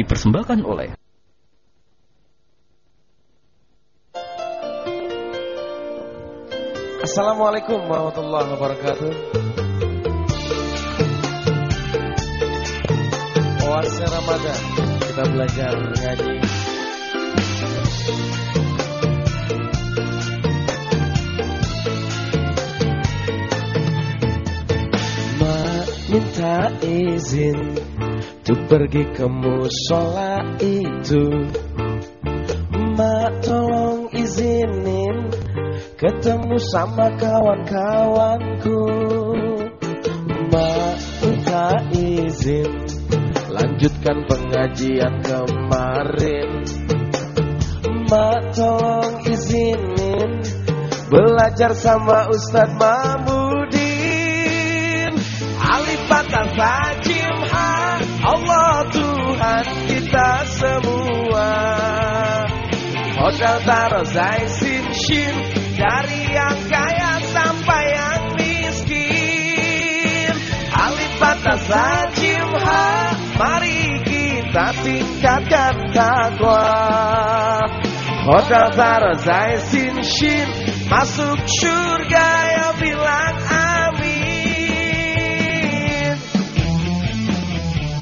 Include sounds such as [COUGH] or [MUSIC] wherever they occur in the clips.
dipersembahkan oleh Assalamualaikum warahmatullahi wabarakatuh. Oase Ramadan, kita belajar mengaji. Minta izin Untuk pergi ke musola itu. Ma tolong izinin Ketemu sama kawan-kawanku. Ma minta izin Lanjutkan pengajian kemarin. Ma tolong izinin Belajar sama Ustadz Mahmudin kita semua. Hotel Sin Dari yang kaya sampai yang miskin. Alif Bata Fajim Ha Mari kita tingkatkan takwa. Hotel Taro Zai Sin Shin Masuk surga ya bilang amin.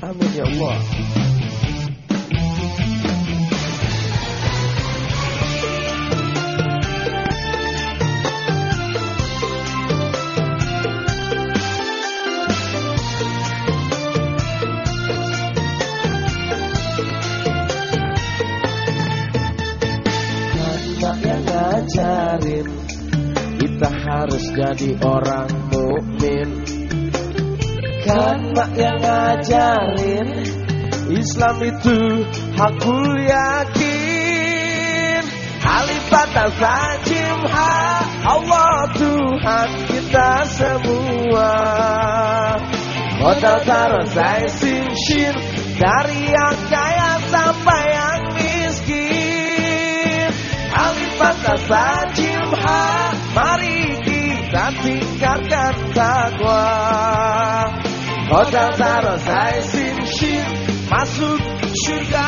Amin ya Allah jadi orang mukmin. Karena yang ngajarin Islam itu hakul yakin Alifat al-Fajim ha Allah Tuhan kita semua. Modal taruh saya shin Dari yang kaya sampai yang miskin. Alifat al-Fajim ha Mari kita tingkatkan takwa Modal taruh saya shin Masuk surga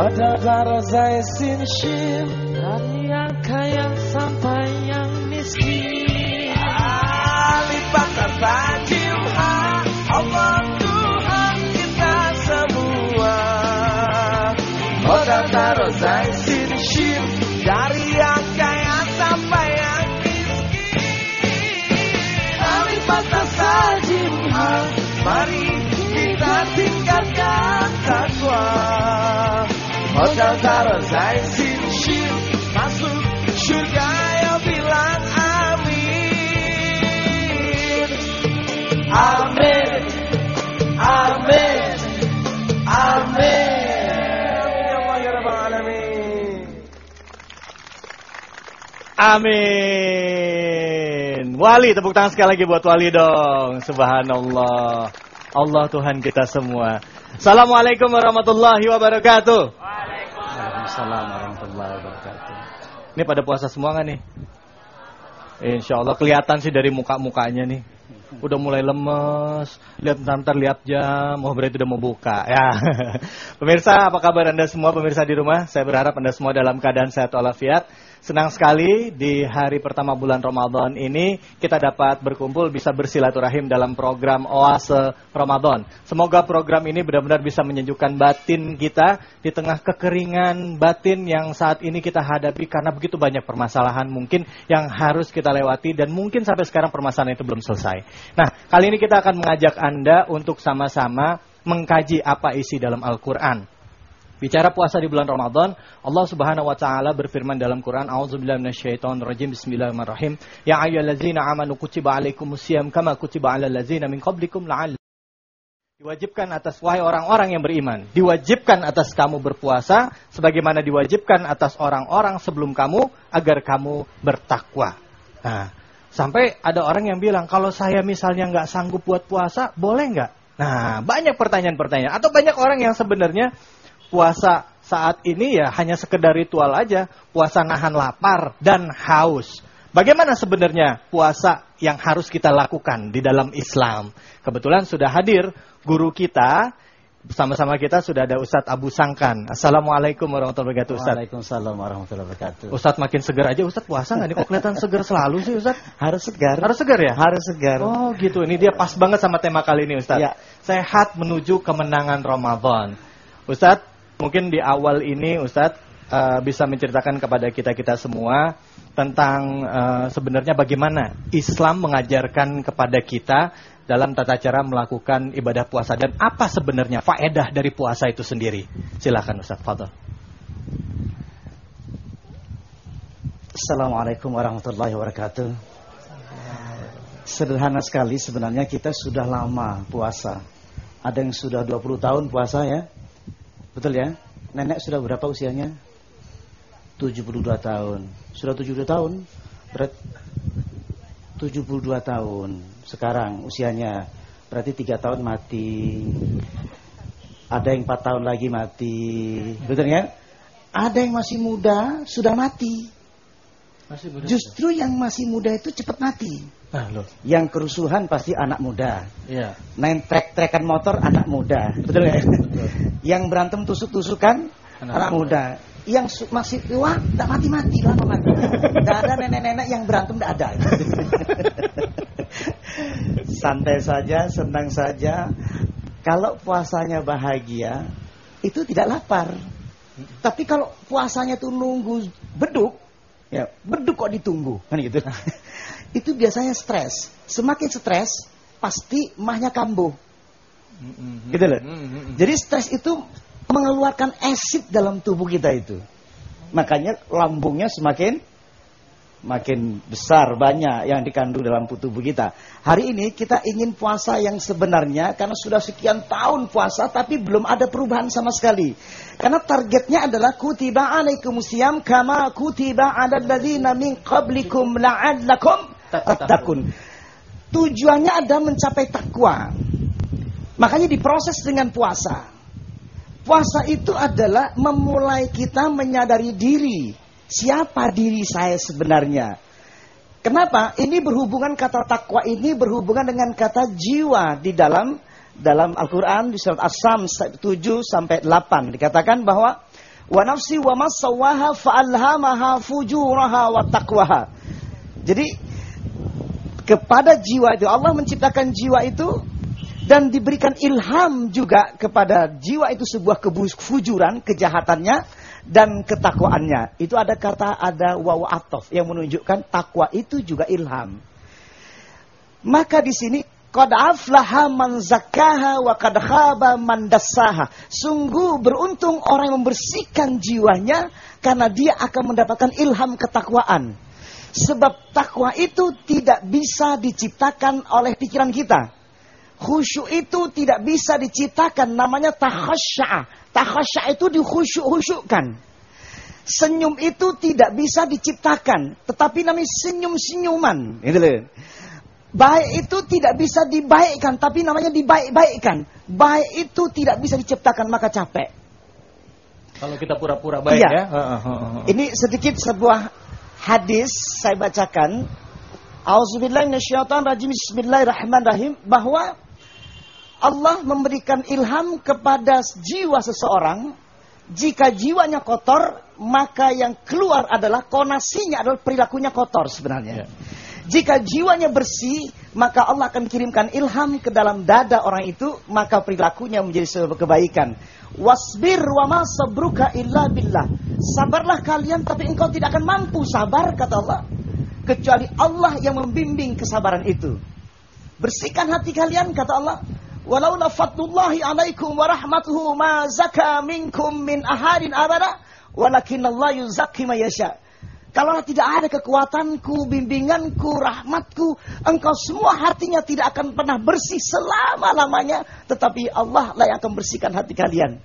Hada Dara Zai Sin Shin Dari yang kaya sampai yang miskin. Fajim Ha Allah Tuhan kita semua. Hada Dara Zai Sin Shin Dari yang kaya sampai yang Alifat sajim Mari Hotel Taro Zai Sin Shin Masuk surga ya bilang amin Amin Amin Amin Amin. Wali, tepuk tangan sekali lagi buat Wali dong. Subhanallah. Allah Tuhan kita semua. Assalamualaikum warahmatullahi wabarakatuh. Waalaikumsalam warahmatullahi wabarakatuh. Ini pada puasa semua nggak nih? Insya Allah kelihatan sih dari muka-mukanya nih. Udah mulai lemes, lihat ntar lihat jam, oh berarti udah mau buka [LAUGHS] ya. pemirsa, apa kabar Anda semua pemirsa di rumah? Saya berharap Anda semua dalam keadaan sehat walafiat. Senang sekali di hari pertama bulan Ramadan ini kita dapat berkumpul bisa bersilaturahim dalam program Oase Ramadan. Semoga program ini benar-benar bisa menyejukkan batin kita di tengah kekeringan batin yang saat ini kita hadapi karena begitu banyak permasalahan mungkin yang harus kita lewati dan mungkin sampai sekarang permasalahan itu belum selesai. Nah, kali ini kita akan mengajak Anda untuk sama-sama mengkaji apa isi dalam Al-Qur'an. Bicara puasa di bulan Ramadan, Allah Subhanahu wa taala berfirman dalam Quran, A'udzubillahi minasyaitonirrajim. Bismillahirrahmanirrahim. Ya ayyuhallazina amanu kutiba alaikumusiyam kama kutiba alal ladzina min qablikum la'allakum Diwajibkan atas wahai orang-orang yang beriman. Diwajibkan atas kamu berpuasa sebagaimana diwajibkan atas orang-orang sebelum kamu agar kamu bertakwa. Nah, sampai ada orang yang bilang kalau saya misalnya nggak sanggup buat puasa, boleh nggak? Nah, banyak pertanyaan-pertanyaan. Atau banyak orang yang sebenarnya puasa saat ini ya hanya sekedar ritual aja. Puasa nahan lapar dan haus. Bagaimana sebenarnya puasa yang harus kita lakukan di dalam Islam? Kebetulan sudah hadir guru kita, bersama-sama kita sudah ada Ustadz Abu Sangkan. Assalamualaikum warahmatullahi wabarakatuh Ustadz. Waalaikumsalam warahmatullahi wabarakatuh. Ustadz makin segar aja, Ustadz puasa nggak nih? Kok kelihatan segar selalu sih Ustadz? Harus segar. Harus segar ya? Harus segar. Oh gitu, ini dia pas banget sama tema kali ini Ustadz. Ya. Sehat menuju kemenangan Ramadan. Ustadz, mungkin di awal ini Ustadz uh, bisa menceritakan kepada kita-kita semua tentang uh, sebenarnya bagaimana Islam mengajarkan kepada kita dalam tata cara melakukan ibadah puasa dan apa sebenarnya faedah dari puasa itu sendiri. Silakan Ustaz Fadl. Assalamualaikum warahmatullahi wabarakatuh. Sederhana sekali sebenarnya kita sudah lama puasa. Ada yang sudah 20 tahun puasa ya. Betul ya? Nenek sudah berapa usianya? 72 tahun. Sudah 72 tahun? Berat 72 tahun. Sekarang usianya berarti 3 tahun mati. Ada yang 4 tahun lagi mati. Betul ya? Ada yang masih muda sudah mati. Masih muda. Justru yang masih muda itu cepat mati. Nah, loh. Yang kerusuhan pasti anak muda. Iya. Main trek-trekan motor anak muda. Betul ya? Yang berantem tusuk-tusukan Anak anak, muda. Yang su- masih tua tidak mati-mati lama mati. Tidak ada nenek-nenek yang berantem tidak ada. [LAUGHS] Santai saja, senang saja. Kalau puasanya bahagia, itu tidak lapar. Tapi kalau puasanya tuh nunggu beduk, ya beduk kok ditunggu, kan gitu. [LAUGHS] itu biasanya stres. Semakin stres, pasti mahnya kambuh. Gitu loh. Jadi stres itu mengeluarkan acid dalam tubuh kita itu. Makanya lambungnya semakin makin besar banyak yang dikandung dalam tubuh kita. Hari ini kita ingin puasa yang sebenarnya karena sudah sekian tahun puasa tapi belum ada perubahan sama sekali. Karena targetnya adalah kutiba alaikumusiyam kama kutiba ala ladzina min qablikum la'allakum tattaqun. Tujuannya ada mencapai takwa. Makanya diproses dengan puasa. Puasa itu adalah memulai kita menyadari diri. Siapa diri saya sebenarnya? Kenapa? Ini berhubungan kata takwa ini berhubungan dengan kata jiwa di dalam dalam Al-Qur'an di surat As-Sam 7 sampai 8 dikatakan bahwa wa nafsi wa masawaha fa'alhamaha fujuraha wa taqwaha. Jadi kepada jiwa itu Allah menciptakan jiwa itu dan diberikan ilham juga kepada jiwa itu sebuah kefujuran, kejahatannya dan ketakwaannya. Itu ada kata ada waw atof yang menunjukkan takwa itu juga ilham. Maka di sini qad aflaha man zakkaha wa qad khaba man dassaha. Sungguh beruntung orang yang membersihkan jiwanya karena dia akan mendapatkan ilham ketakwaan. Sebab takwa itu tidak bisa diciptakan oleh pikiran kita. Khusyuk itu tidak bisa diciptakan namanya takhasya. Takhasya itu dikhusyuk-khusyukkan. Senyum itu tidak bisa diciptakan, tetapi namanya senyum-senyuman. Gitu. Baik itu tidak bisa dibaikkan, tapi namanya dibaik-baikkan. Baik itu tidak bisa diciptakan, maka capek. Kalau kita pura-pura baik Iya. ya. Ini sedikit sebuah hadis saya bacakan. Auzubillahiminasyaitonirrajim. Bismillahirrahmanirrahim bahwa Allah memberikan ilham kepada jiwa seseorang. Jika jiwanya kotor, maka yang keluar adalah konasinya adalah perilakunya kotor sebenarnya. Ya. Jika jiwanya bersih, maka Allah akan kirimkan ilham ke dalam dada orang itu, maka perilakunya menjadi sebuah kebaikan. Wasbir wa ma sabruka illa billah. Sabarlah kalian tapi engkau tidak akan mampu sabar kata Allah kecuali Allah yang membimbing kesabaran itu. Bersihkan hati kalian kata Allah. Walau fadlullahi alaikum wa rahmatuhu ma zaka minkum min ahadin abada walakin Allah yuzakki ma yasha. Kalau tidak ada kekuatanku, bimbinganku, rahmatku, engkau semua hatinya tidak akan pernah bersih selama-lamanya. Tetapi Allah lah yang akan bersihkan hati kalian.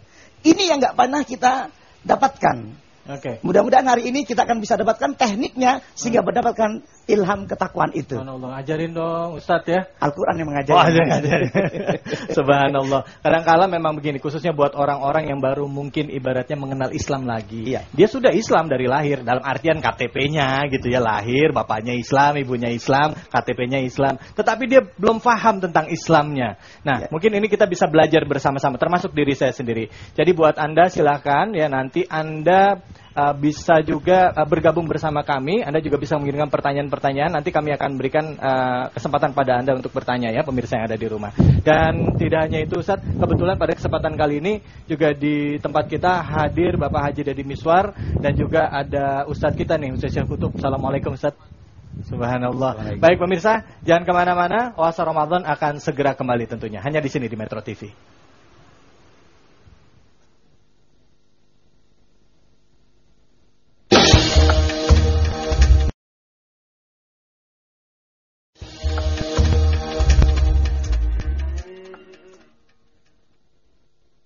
Ini yang nggak pernah kita dapatkan. Oke. Mudah-mudahan hari ini kita akan bisa dapatkan tekniknya sehingga mendapatkan ilham ketakwaan itu. Subhanallah, ajarin dong Ustadz ya. Al-Quran yang mengajari. Oh, ajarin, ajarin. [LAUGHS] Subhanallah. Kadang-kala memang begini, khususnya buat orang-orang yang baru mungkin ibaratnya mengenal Islam lagi. Iya. Dia sudah Islam dari lahir, dalam artian KTP-nya gitu ya, lahir, bapaknya Islam, ibunya Islam, KTP-nya Islam. Tetapi dia belum paham tentang Islamnya. Nah, Iya. mungkin ini kita bisa belajar bersama-sama, termasuk diri saya sendiri. Jadi buat Anda silakan ya nanti Anda uh, bisa juga uh, bergabung bersama kami. Anda juga bisa mengirimkan pertanyaan-pertanyaan. Nanti kami akan berikan uh, kesempatan pada Anda untuk bertanya ya, pemirsa yang ada di rumah. Dan tidak hanya itu, Ustaz, kebetulan pada kesempatan kali ini juga di tempat kita hadir Bapak Haji Dedi Miswar dan juga ada Ustadz kita nih, Ustadz Syekh Kutub. Assalamualaikum, Ustadz. Subhanallah. Baik pemirsa, jangan ke mana-mana. Oasa Ramadan akan segera kembali tentunya. Hanya di sini di Metro TV.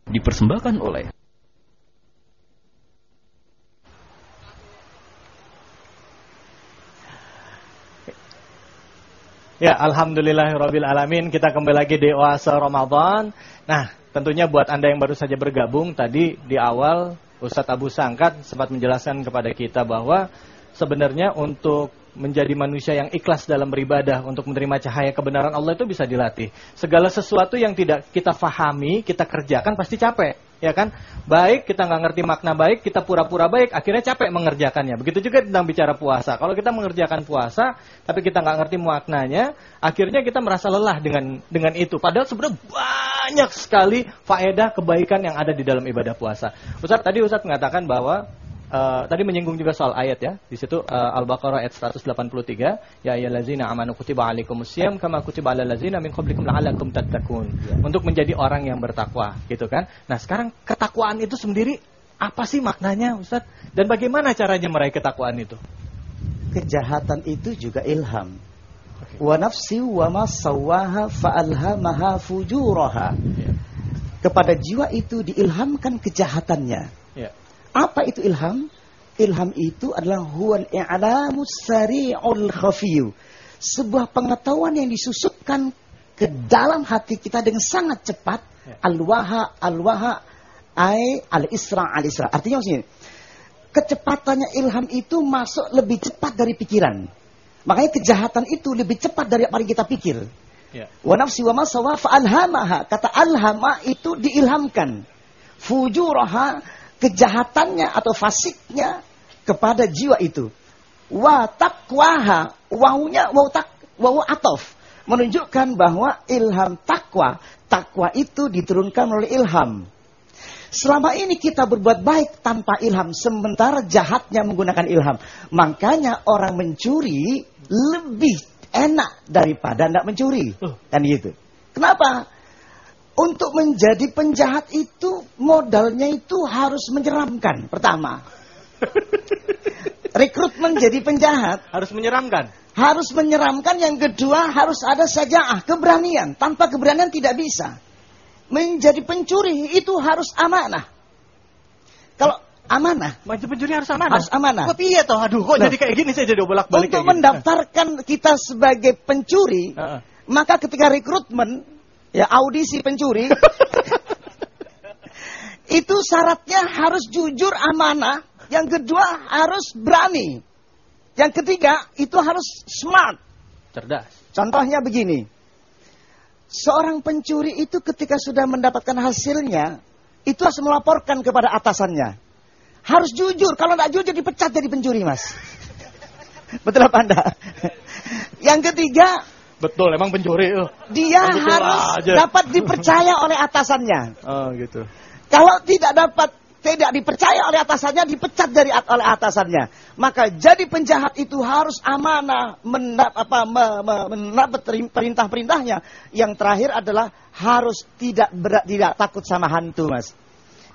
Dipersembahkan oleh Ya, alhamdulillahirabbil alamin. Kita kembali lagi di Oase Ramadan. Nah, tentunya buat Anda yang baru saja bergabung tadi di awal Ustadz Abu Sangkat sempat menjelaskan kepada kita bahwa sebenarnya untuk menjadi manusia yang ikhlas dalam beribadah untuk menerima cahaya kebenaran Allah itu bisa dilatih. Segala sesuatu yang tidak kita fahami, kita kerjakan pasti capek, ya kan? Baik kita nggak ngerti makna baik, kita pura-pura baik, akhirnya capek mengerjakannya. Begitu juga tentang bicara puasa. Kalau kita mengerjakan puasa, tapi kita nggak ngerti maknanya, akhirnya kita merasa lelah dengan dengan itu. Padahal sebenarnya banyak sekali faedah kebaikan yang ada di dalam ibadah puasa. Ustadz tadi Ustadz mengatakan bahwa Uh, tadi menyinggung juga soal ayat ya. Di situ uh, Al-Baqarah ayat 183, ya ayyuhallazina amanu kutiba alaikumusiyam kama kutiba alal ladzina min qablikum la'allakum tattaqun. Untuk menjadi orang yang bertakwa, gitu kan. Nah, sekarang ketakwaan itu sendiri apa sih maknanya, Ustaz? Dan bagaimana caranya meraih ketakwaan itu? Kejahatan itu juga ilham. Wa nafsi wa ma sawwaha fa'alhamaha fujuraha. Ya. Kepada jiwa itu diilhamkan kejahatannya. Ya. Apa itu ilham? Ilham itu adalah huwal i'lamu sari'ul khafiyu. Sebuah pengetahuan yang disusupkan ke dalam hati kita dengan sangat cepat. Ya. Al-waha, al-waha, ay, al-isra, al-isra. Artinya maksudnya, kecepatannya ilham itu masuk lebih cepat dari pikiran. Makanya kejahatan itu lebih cepat dari apa yang kita pikir. Ya. Wa nafsi wa masawa fa'alhamaha. Kata alhama itu diilhamkan. Fujuraha kejahatannya atau fasiknya kepada jiwa itu. Wa taqwaha. Wawunya waw tak wawu atof. Menunjukkan bahwa ilham takwa. Takwa itu diturunkan oleh ilham. Selama ini kita berbuat baik tanpa ilham, sementara jahatnya menggunakan ilham. Makanya orang mencuri lebih enak daripada tidak mencuri. Kan gitu. Kenapa? Untuk menjadi penjahat itu modalnya itu harus menyeramkan. Pertama, [LAUGHS] rekrutmen jadi penjahat Harus menyeramkan. harus menyeramkan. Yang kedua harus ada sajaah, keberanian. Tanpa keberanian tidak bisa. Menjadi pencuri itu harus amanah. Kalau amanah Maju pencuri harus amanah. harus amanah. Kok iya toh? Aduh, kok Loh. jadi kayak gini saya jadi bolak-balik Untuk gini. mendaftarkan kita sebagai pencuri, Heeh. maka ketika rekrutmen, ya audisi pencuri, [LAUGHS] itu syaratnya harus jujur amanah. Yang kedua harus berani. Yang ketiga itu harus smart. Cerdas. Contohnya begini. Seorang pencuri itu ketika sudah mendapatkan hasilnya, itu harus melaporkan kepada atasannya. Harus jujur. Kalau tidak jujur dipecat jadi pencuri, Mas. [LAUGHS] Betul apa Anda? Yang ketiga, Betul, emang pencuri. Oh, dia Betul harus aja. dapat dipercaya oleh atasannya. oh gitu. Kalau tidak dapat tidak dipercaya oleh atasannya, dipecat dari at- oleh atasannya. Maka jadi penjahat itu harus amanah, mendap, apa, me- me- mendapat perintah-perintahnya. Yang terakhir adalah harus tidak berat, tidak takut sama hantu, mas.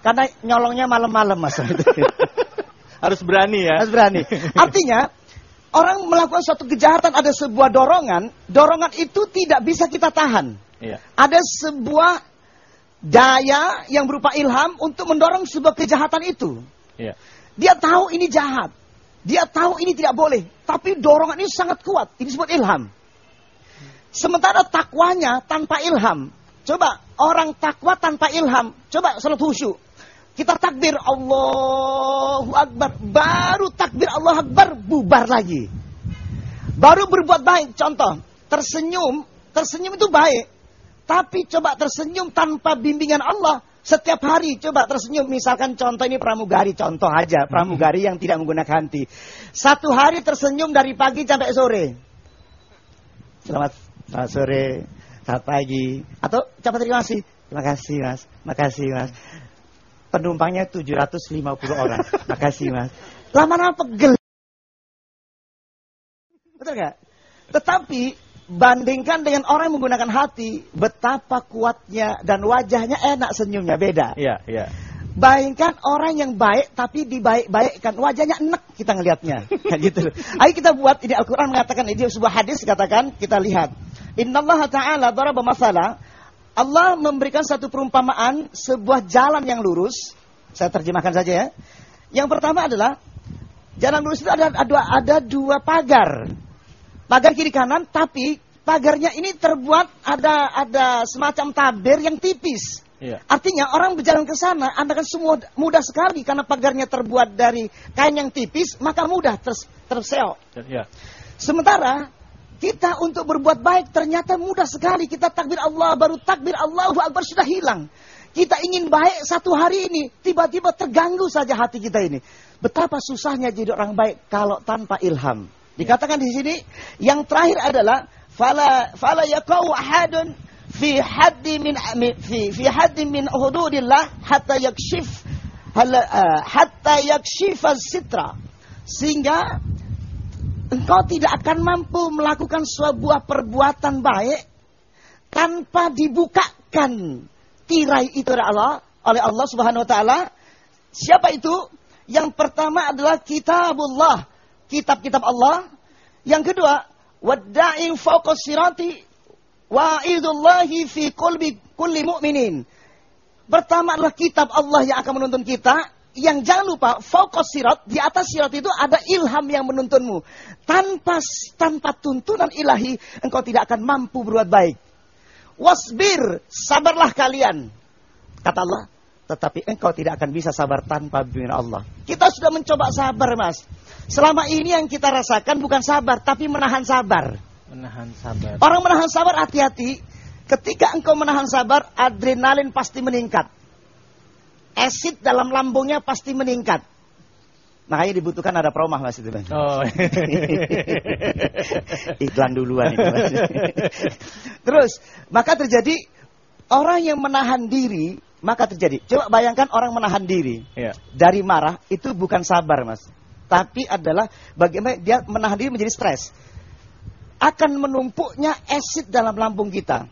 Karena nyolongnya malam-malam, mas. [LAUGHS] [LAUGHS] harus berani ya. Harus berani. [LAUGHS] Artinya, orang melakukan suatu kejahatan ada sebuah dorongan, dorongan itu tidak bisa kita tahan. Iya. Ada sebuah daya yang berupa ilham untuk mendorong sebuah kejahatan itu. Iya. Dia tahu ini jahat. Dia tahu ini tidak boleh. Tapi dorongan ini sangat kuat. Ini disebut ilham. Sementara takwanya tanpa ilham. Coba orang takwa tanpa ilham. Coba salat khusyuk. Kita takbir Allahu Akbar. Baru takbir Allah Akbar bubar lagi. Baru berbuat baik. Contoh. Tersenyum. Tersenyum itu baik. Tapi coba tersenyum tanpa bimbingan Allah. Setiap hari coba tersenyum. Misalkan contoh ini pramugari. Contoh aja. Pramugari yang tidak menggunakan hati. Satu hari tersenyum dari pagi sampai sore. Selamat, selamat sore. Selamat pagi. Atau ucapan terima kasih. Terima kasih mas. Terima kasih mas. Penumpangnya 750 orang. Makasih mas. Lama-lama pegel. Betul nggak? Tetapi bandingkan dengan orang yang menggunakan hati, betapa kuatnya dan wajahnya enak senyumnya beda. Iya, iya. Bayangkan orang yang baik tapi dibaik-baikkan wajahnya enak kita ngelihatnya [LAUGHS] kayak gitu. Ayo kita buat ini Al-Qur'an mengatakan ini sebuah hadis katakan kita lihat. Innallaha ta'ala daraba masalah Allah memberikan satu perumpamaan sebuah jalan yang lurus. Saya terjemahkan saja ya. Yang pertama adalah jalan lurus itu ada ada, ada dua pagar. Pagar kiri kanan tapi pagarnya ini terbuat ada ada semacam tabir yang tipis. Iya. Artinya orang berjalan ke sana, anda kan semua mudah sekali karena pagarnya terbuat dari kain yang tipis, maka mudah ters, terseok. Iya. Sementara kita untuk berbuat baik ternyata mudah sekali. Kita takbir Allah, baru takbir Allahu Akbar sudah hilang. Kita ingin baik satu hari ini, tiba-tiba terganggu saja hati kita ini. Betapa susahnya jadi orang baik kalau tanpa ilham. Dikatakan di sini, yang terakhir adalah fala fala yaqau ahadun fi haddi min fi fi haddi min hududillah hatta yakshif uh, hatta yakshifa sitra sehingga engkau tidak akan mampu melakukan sebuah perbuatan baik tanpa dibukakan tirai itu oleh Allah oleh Allah Subhanahu wa taala siapa itu yang pertama adalah kitabullah kitab-kitab Allah yang kedua wadda'i fawqa sirati Wa'idullahi fi kulbi kulli mu'minin. Pertama adalah kitab Allah yang akan menuntun kita. Yang jangan lupa, fokus sirat, di atas sirat itu ada ilham yang menuntunmu. Tanpa tanpa tuntunan ilahi, engkau tidak akan mampu berbuat baik. Wasbir, sabarlah kalian. Kata Allah, tetapi engkau tidak akan bisa sabar tanpa bimbingan Allah. Kita sudah mencoba sabar, Mas. Selama ini yang kita rasakan bukan sabar, tapi menahan sabar. Menahan sabar. Orang menahan sabar hati-hati. Ketika engkau menahan sabar, adrenalin pasti meningkat. Acid dalam lambungnya pasti meningkat. Makanya dibutuhkan ada promah mas itu mas. Oh. [LAUGHS] Iklan duluan itu mas. Terus, maka terjadi orang yang menahan diri, maka terjadi. Coba bayangkan orang menahan diri Iya. dari marah itu bukan sabar mas, tapi adalah bagaimana dia menahan diri menjadi stres. Akan menumpuknya acid dalam lambung kita,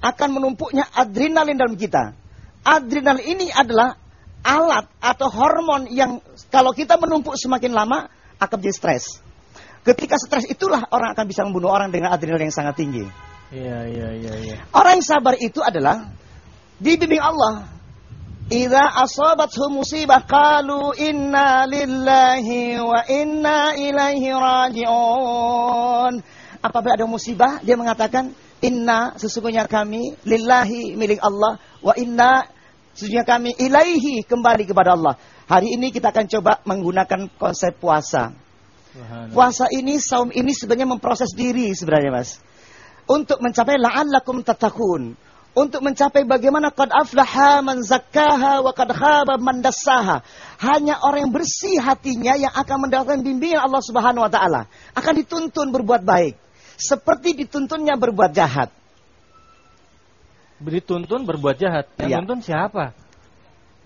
akan menumpuknya adrenalin dalam kita. Adrenalin ini adalah alat atau hormon yang kalau kita menumpuk semakin lama akan menjadi stres. Ketika stres itulah orang akan bisa membunuh orang dengan adrenalin yang sangat tinggi. Iya, iya, iya, iya. Orang yang sabar itu adalah dibimbing Allah. Idza asabathu musibah qalu inna lillahi wa inna ilaihi raji'un. Apabila ada musibah, dia mengatakan inna sesungguhnya kami lillahi milik Allah wa inna sesungguhnya kami ilaihi kembali kepada Allah. Hari ini kita akan coba menggunakan konsep puasa. Puasa ini, saum ini sebenarnya memproses diri sebenarnya mas. Untuk mencapai la'allakum tatakun. Untuk mencapai bagaimana qad aflaha man zakkaha wa qad khaba man dassaha. Hanya orang yang bersih hatinya yang akan mendapatkan bimbingan Allah Subhanahu wa taala. Akan dituntun berbuat baik. Seperti dituntunnya berbuat jahat. Dituntun berbuat jahat. Yang Iya. tuntun siapa?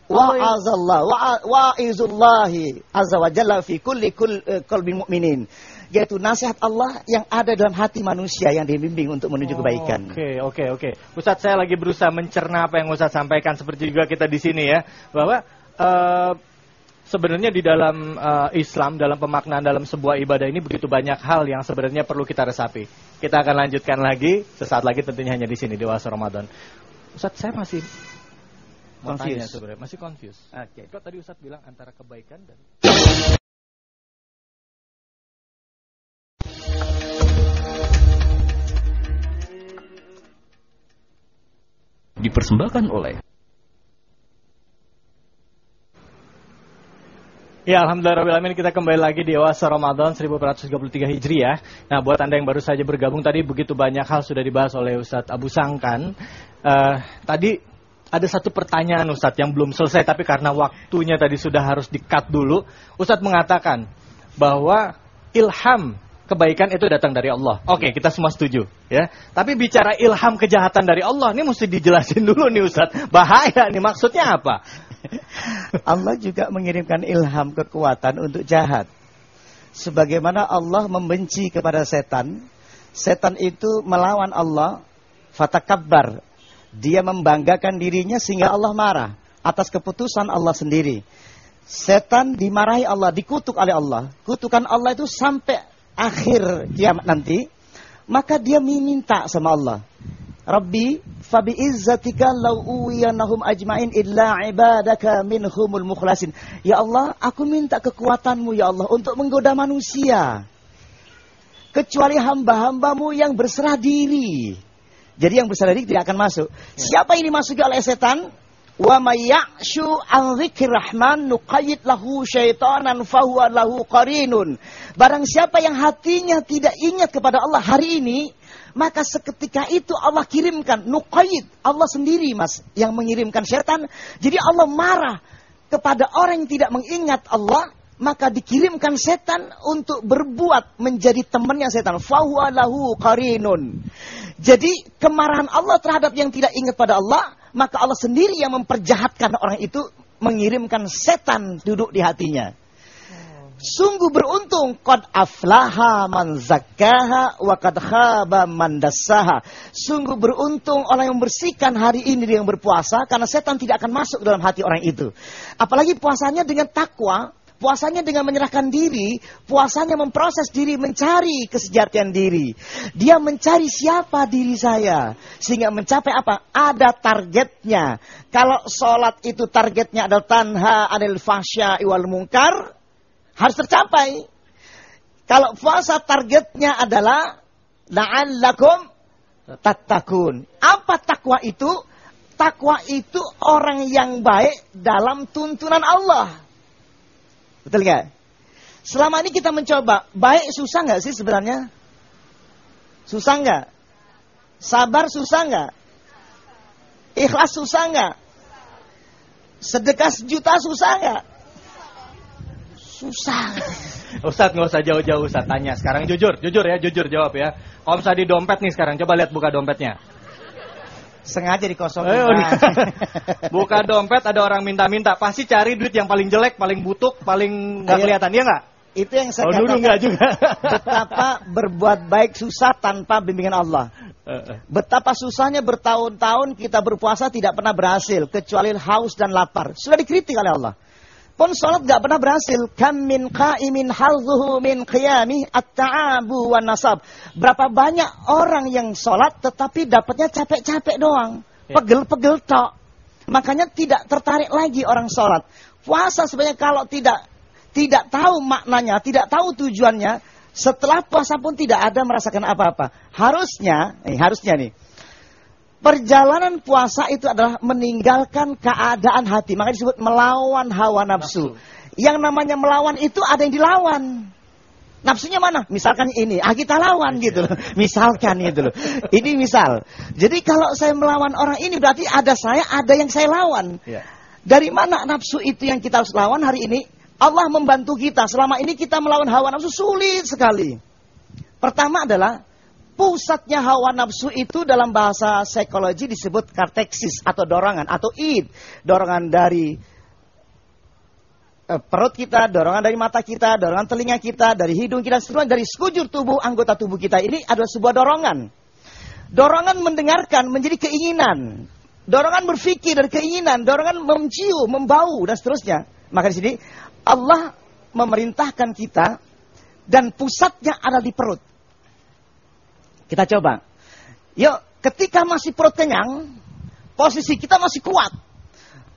Wa'azallah wa- wa'izullahi azza wa jalla fi kulli kul, eh, qalbi mu'minin. Yaitu nasihat Allah yang ada dalam hati manusia yang dibimbing untuk menuju kebaikan. Oke, oke, oke. Ustadz saya lagi berusaha mencerna apa yang Ustadz sampaikan seperti juga kita di sini ya, bahwa eh, sebenarnya di dalam uh, Islam, dalam pemaknaan dalam sebuah ibadah ini begitu banyak hal yang sebenarnya perlu kita resapi. Kita akan lanjutkan lagi sesaat lagi tentunya hanya di sini di Wasa Ramadan. Ustaz, saya masih confused sebenarnya, masih confused. Oke. Okay. Kok tadi Ustaz bilang antara kebaikan dan dipersembahkan oleh Ya, Alhamdulillah kita kembali lagi di Oasa Ramadan 1433 Hijriah. Nah, buat Anda yang baru saja bergabung tadi begitu banyak hal sudah dibahas oleh Ustadz Abu Sangkan. Uh, tadi ada satu pertanyaan Ustadz yang belum selesai tapi karena waktunya tadi sudah harus di-cut dulu. Ustadz mengatakan bahwa ilham kebaikan itu datang dari Allah. Oke, kita semua setuju, ya. Tapi bicara ilham kejahatan dari Allah, ini mesti dijelasin [LAUGHS] dulu nih Ustaz. Bahaya nih, maksudnya apa? [LAUGHS] Allah juga mengirimkan ilham kekuatan untuk jahat. Sebagaimana Allah membenci kepada setan, setan itu melawan Allah, fatakabbar. Dia membanggakan dirinya sehingga Allah marah atas keputusan Allah sendiri. Setan dimarahi Allah, dikutuk oleh Allah. Kutukan Allah itu sampai akhir kiamat nanti, maka dia meminta sama Allah. Rabbi, fabi izzatika law uwiyanahum ajmain illa ibadaka minhumul mukhlasin. Ya Allah, aku minta kekuatanmu ya Allah untuk menggoda manusia. Kecuali hamba-hambamu yang berserah diri. Jadi yang berserah diri tidak akan masuk. Siapa ini masuk oleh setan? Wa may ya'shu an rahman nuqayyid lahu syaitanan fahuwa lahu qarinun. Barang siapa yang hatinya tidak ingat kepada Allah hari ini, maka seketika itu Allah kirimkan nuqayyid. Allah sendiri Mas yang mengirimkan syaitan. Jadi Allah marah kepada orang yang tidak mengingat Allah, maka dikirimkan setan untuk berbuat menjadi temannya setan. Fahuwa lahu qarinun. Jadi kemarahan Allah terhadap yang tidak ingat pada Allah, maka Allah sendiri yang memperjahatkan orang itu mengirimkan setan duduk di hatinya. Sungguh beruntung qad aflaha man zakkaha wa qad khaba man dassaha. Sungguh beruntung orang yang membersihkan hari ini dengan berpuasa karena setan tidak akan masuk dalam hati orang itu. Apalagi puasanya dengan takwa, Puasanya dengan menyerahkan diri, puasanya memproses diri mencari kesejahteraan diri. Dia mencari siapa diri saya. Sehingga mencapai apa? Ada targetnya. Kalau sholat itu targetnya adalah tanha anil fasya iwal mungkar, harus tercapai. Kalau puasa targetnya adalah la'allakum tatakun. Apa takwa itu? Takwa itu orang yang baik dalam tuntunan Allah. Betul nggak? Selama ini kita mencoba, baik susah nggak sih sebenarnya? Susah nggak? Sabar susah nggak? Ikhlas susah nggak? Sedekah sejuta susah nggak? Susah. [LAUGHS] Ustadz nggak usah jauh-jauh Ustadz tanya sekarang jujur, jujur ya, jujur jawab ya. Kalau misalnya di dompet nih sekarang, coba lihat buka dompetnya. Sengaja dikosongin. Eh, [LAUGHS] Buka dompet ada orang minta-minta, pasti cari duit yang paling jelek, paling butuh, paling nggak iya. kelihatan, ya nggak? Itu yang saya oh, katakan. juga. [LAUGHS] betapa berbuat baik susah tanpa bimbingan Allah. Betapa susahnya bertahun-tahun kita berpuasa tidak pernah berhasil kecuali haus dan lapar. Sudah dikritik oleh Allah. Pun sholat gak pernah berhasil. Kam min qaimin halzuhu min qiyami at-ta'abu wa nasab. Berapa banyak orang yang sholat tetapi dapatnya capek-capek doang. Ya. Pegel-pegel tok. Makanya tidak tertarik lagi orang sholat. Puasa sebenarnya kalau tidak tidak tahu maknanya, tidak tahu tujuannya, setelah puasa pun tidak ada merasakan apa-apa. Harusnya, eh, harusnya nih, Perjalanan puasa itu adalah meninggalkan keadaan hati. Maka disebut melawan hawa nafsu. nafsu. Yang namanya melawan itu ada yang dilawan. Nafsunya mana? Misalkan ini, ah kita lawan gitu loh. [LAUGHS] Misalkan gitu loh. Ini misal. Jadi kalau saya melawan orang ini berarti ada saya, ada yang saya lawan. Ya. Dari mana nafsu itu yang kita harus lawan hari ini? Allah membantu kita. Selama ini kita melawan hawa nafsu sulit sekali. Pertama adalah Pusatnya hawa nafsu itu dalam bahasa psikologi disebut karteksis atau dorongan atau id. Dorongan dari eh, perut kita, dorongan dari mata kita, dorongan telinga kita, dari hidung kita, seluruhnya dari sekujur tubuh anggota tubuh kita ini adalah sebuah dorongan. Dorongan mendengarkan menjadi keinginan. Dorongan berpikir dan keinginan, dorongan mencium, membau dan seterusnya. Maka di sini Allah memerintahkan kita dan pusatnya ada di perut. Kita coba. Yuk, ketika masih perut kenyang, posisi kita masih kuat.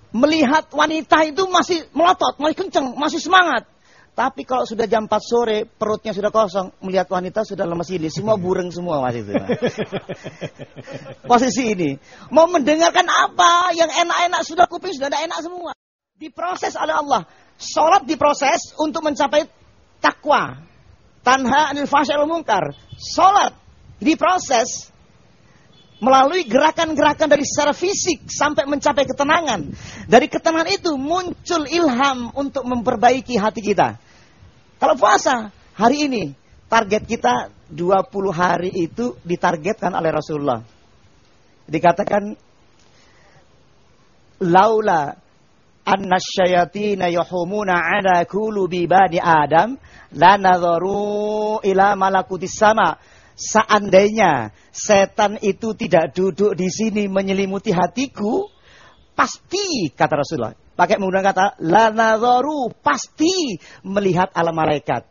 Melihat wanita itu masih melotot, masih kenceng, masih semangat. Tapi kalau sudah jam 4 sore, perutnya sudah kosong, melihat wanita sudah lemas ini, semua [LAUGHS] bureng semua mas itu. Posisi ini. Mau mendengarkan apa yang enak-enak, sudah kuping sudah ada enak semua. Diproses oleh Allah. Sholat diproses untuk mencapai takwa. Tanha anil fahsyal mungkar. Sholat diproses melalui gerakan-gerakan dari secara fisik sampai mencapai ketenangan. Dari ketenangan itu muncul ilham untuk memperbaiki hati kita. Kalau puasa, hari ini target kita 20 hari itu ditargetkan oleh Rasulullah. Dikatakan laula anna syayatina yuhumuna ala kulubi bani Adam la nadharu ila malakutis sama seandainya setan itu tidak duduk di sini menyelimuti hatiku, pasti kata Rasulullah. Pakai menggunakan kata lanadharu pasti melihat alam malaikat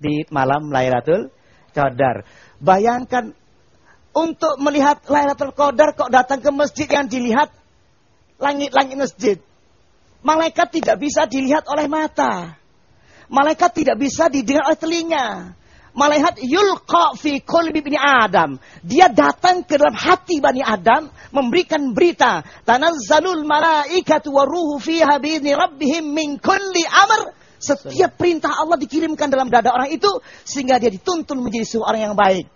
di malam Lailatul Qadar. Bayangkan untuk melihat Lailatul Qadar kok datang ke masjid yang dilihat langit-langit masjid. Malaikat tidak bisa dilihat oleh mata. Malaikat tidak bisa didengar oleh telinga. Malaikat yulqa fi qalbi bani Adam. Dia datang ke dalam hati Bani Adam memberikan berita. Tanazzalul malaikatu waruhu fiha biizni rabbihim min kulli amr. Setiap perintah Allah dikirimkan dalam dada orang itu sehingga dia dituntun menjadi seorang yang baik.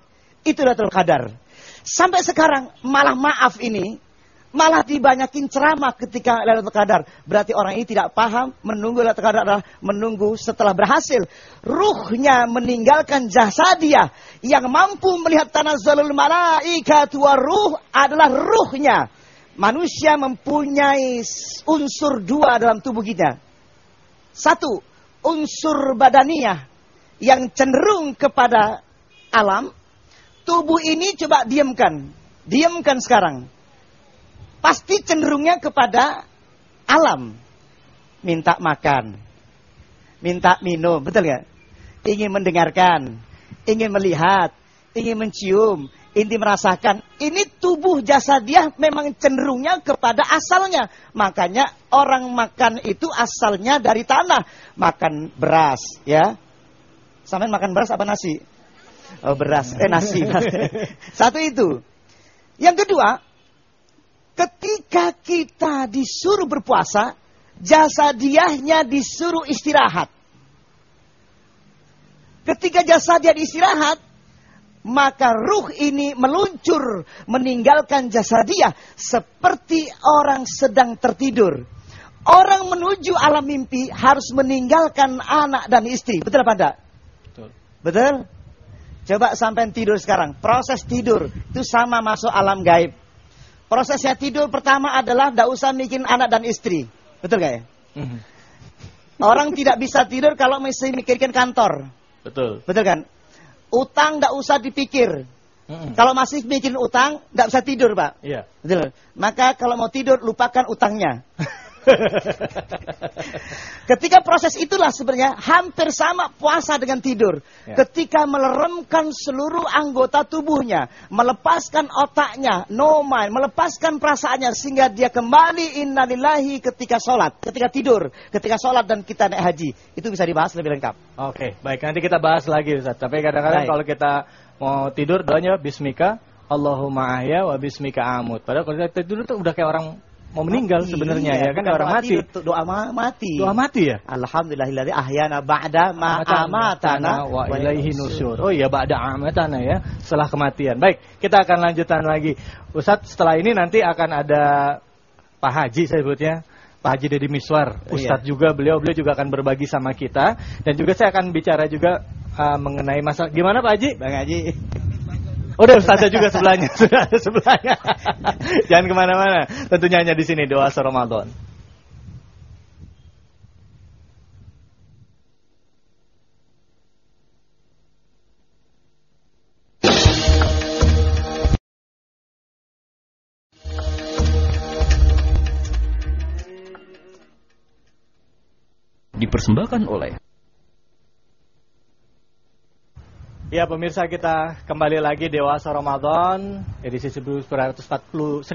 Itu Lailatul Qadar. Sampai sekarang malah maaf ini Malah dibanyakin ceramah ketika Lailatul Qadar. Berarti orang ini tidak paham menunggu Lailatul Qadar adalah menunggu setelah berhasil. Ruhnya meninggalkan jasa dia. Yang mampu melihat tanazzalul malaikatu ruh adalah ruhnya. Manusia mempunyai unsur dua dalam tubuh kita. Satu, unsur badaniah yang cenderung kepada alam. Tubuh ini coba diamkan. Diamkan sekarang pasti cenderungnya kepada alam. Minta makan, minta minum, betul ya? Ingin mendengarkan, ingin melihat, ingin mencium, ingin merasakan. Ini tubuh jasa dia memang cenderungnya kepada asalnya. Makanya orang makan itu asalnya dari tanah. Makan beras, ya. Sampai makan beras apa nasi? Oh beras, eh nasi. [LAUGHS] Satu itu. Yang kedua, Ketika kita disuruh berpuasa, jasa diahnya disuruh istirahat. Ketika jasa dia istirahat, maka ruh ini meluncur meninggalkan jasa dia seperti orang sedang tertidur. Orang menuju alam mimpi harus meninggalkan anak dan istri. Betul apa enggak? Betul. Betul? Coba sampai tidur sekarang. Proses tidur itu sama masuk alam gaib. Prosesnya tidur pertama adalah tidak usah bikin anak dan istri. Betul gak ya? Mhm. Orang tidak bisa tidur kalau masih mikirkan kantor. Betul. Betul kan? Utang tidak usah dipikir. Mm Kalau masih bikin utang, tidak bisa tidur, Pak. Iya. Betul. Maka kalau mau tidur, lupakan utangnya. [LAUGHS] [LAUGHS] Ketika proses itulah sebenarnya hampir sama puasa dengan tidur. Ya. Ketika meleremkan seluruh anggota tubuhnya, melepaskan otaknya, no mind, melepaskan perasaannya sehingga dia kembali innalillahi ketika sholat, ketika tidur, ketika sholat dan kita naik haji. Itu bisa dibahas lebih lengkap. Oke, baik nanti kita bahas lagi Ustaz. Tapi kadang-kadang kalau kita mau tidur doanya bismika Allahumma ahya wa bismika amut. Padahal kalau kita tidur tuh udah kayak orang mau meninggal sebenarnya iya, ya kan orang mati. Doa mati. Doa mati ya? Alhamdulillahilladzi ahyana ba'da ma amatana wa ilaihi nusur. Oh iya ba'da amatana ya, setelah kematian. Baik, kita akan lanjutkan lagi. Ustadz setelah ini nanti akan ada Pak Haji saya sebutnya. Pak Haji Deddy Miswar. Ustadz iya. juga beliau beliau juga akan berbagi sama kita dan juga saya akan bicara juga uh, mengenai masalah gimana Pak Haji? Bang Haji. Udah Ustazah juga sebelahnya, [LAUGHS] sudah ada sebelahnya. Jangan ke mana-mana. Tentunya hanya di sini doa Ramadan. dipersembahkan oleh Ya pemirsa kita kembali lagi Dewasa Ramadan edisi 1440 1433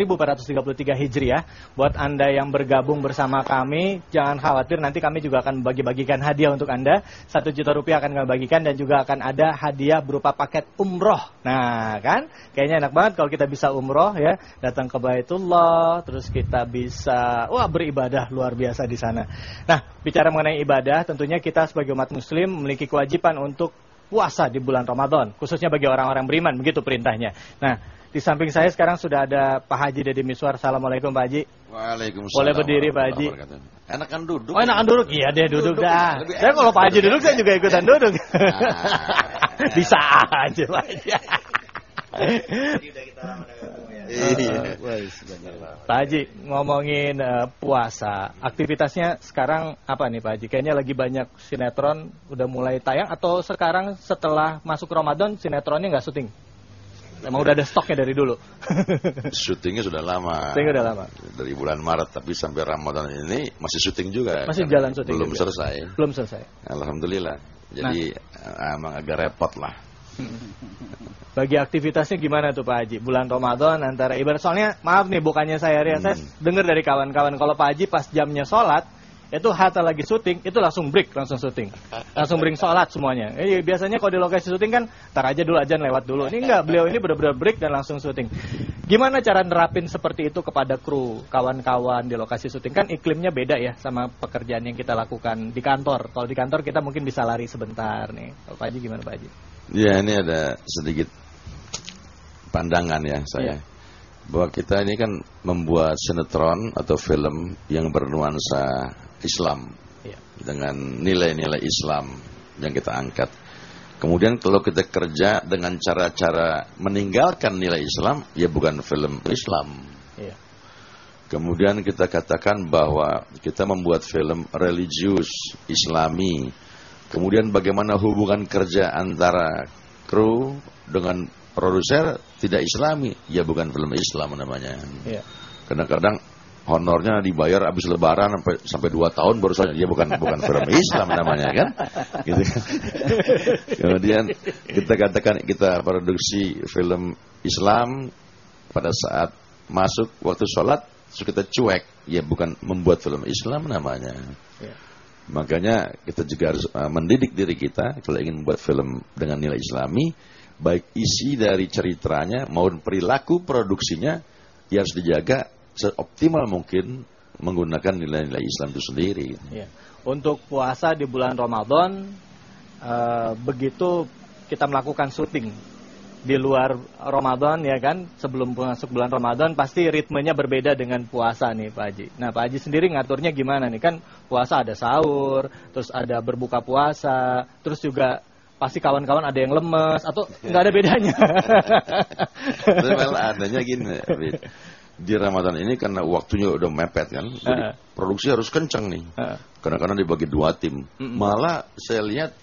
Hijriah. Buat Anda yang bergabung bersama kami, jangan khawatir nanti kami juga akan bagi-bagikan hadiah untuk Anda. Satu juta rupiah akan kami bagikan dan juga akan ada hadiah berupa paket umroh. Nah kan, kayaknya enak banget kalau kita bisa umroh ya, datang ke Baitullah, terus kita bisa wah beribadah luar biasa di sana. Nah bicara mengenai ibadah, tentunya kita sebagai umat Muslim memiliki kewajiban untuk puasa di bulan Ramadan, khususnya bagi orang-orang beriman, begitu perintahnya. Nah, di samping saya sekarang sudah ada Pak Haji Deddy Miswar. Assalamualaikum Pak Haji. Waalaikumsalam. Boleh berdiri Pak Haji. Enakan duduk. Oh enakan duduk? Iya deh duduk, Duduk, dah. Saya kalau. Pak Haji duduk saya juga ikutan duduk. [LAUGHS] Bisa aja Pak Haji. Iya. Pak Haji ngomongin eh, puasa, aktivitasnya sekarang apa nih Pak Haji? Kayaknya lagi banyak sinetron udah mulai tayang atau sekarang setelah masuk Ramadan sinetronnya nggak syuting? Emang udah ada stoknya dari dulu. [LAUGHS] Syutingnya sudah lama. Syutingnya udah lama. Dari bulan Maret, tapi sampai Ramadan ini masih syuting juga. Masih jalan syuting Belum juga. selesai. Belum selesai. Alhamdulillah. Jadi eh, emang agak repot lah. [LAUGHS] Bagi aktivitasnya gimana tuh Pak Haji? Bulan Ramadan antara ibarat soalnya maaf nih bukannya saya Ria, saya dengar dari kawan-kawan. Kalau Pak Haji pas jamnya sholat itu hatta lagi syuting itu langsung break langsung syuting. Langsung break sholat semuanya. Eh, biasanya kalau di lokasi syuting kan tar aja dulu aja lewat dulu. Ini enggak beliau ini benar-benar break dan langsung syuting. Gimana cara nerapin seperti itu kepada kru kawan-kawan di lokasi syuting? Kan iklimnya beda ya sama pekerjaan yang kita lakukan di kantor. Kalau di kantor kita mungkin bisa lari sebentar nih. Kalau Pak Haji gimana Pak Haji Ya ini ada sedikit pandangan ya saya. Bahwa kita ini kan membuat sinetron atau film yang bernuansa Islam. Iya. Dengan nilai-nilai Islam yang kita angkat. Kemudian kalau kita kerja dengan cara-cara meninggalkan nilai Islam, ya bukan film Islam. Iya. Kemudian kita katakan bahwa kita membuat film religius, islami. Kemudian bagaimana hubungan kerja antara kru dengan produser tidak islami. Ya bukan film Islam namanya. Iya. Kadang-kadang honornya dibayar habis lebaran sampai sampai dua tahun baru saja dia bukan bukan film Islam namanya kan gitu kan. kemudian kita katakan kita produksi film Islam pada saat masuk waktu sholat terus kita cuek ya bukan membuat film Islam namanya Iya. Makanya kita juga harus uh, mendidik diri kita kalau ingin membuat film dengan nilai Islami baik isi dari ceritanya maupun perilaku produksinya ya harus dijaga seoptimal mungkin menggunakan nilai-nilai Islam itu sendiri. Iya. Untuk puasa di bulan Ramadan, eh, begitu kita melakukan syuting di luar Ramadan ya kan, sebelum masuk bulan Ramadan pasti ritmenya berbeda dengan puasa nih Pak Haji. Nah Pak Haji sendiri ngaturnya gimana nih kan puasa ada sahur, terus ada berbuka puasa, terus juga pasti kawan-kawan ada yang lemes atau nggak ada bedanya. [LAUGHS] Malah adanya gini, di Ramadan ini karena waktunya udah mepet kan, jadi Heeh. produksi harus kencang nih. Heeh. Kadang-kadang dibagi dua tim. Mm-mm. Malah saya lihat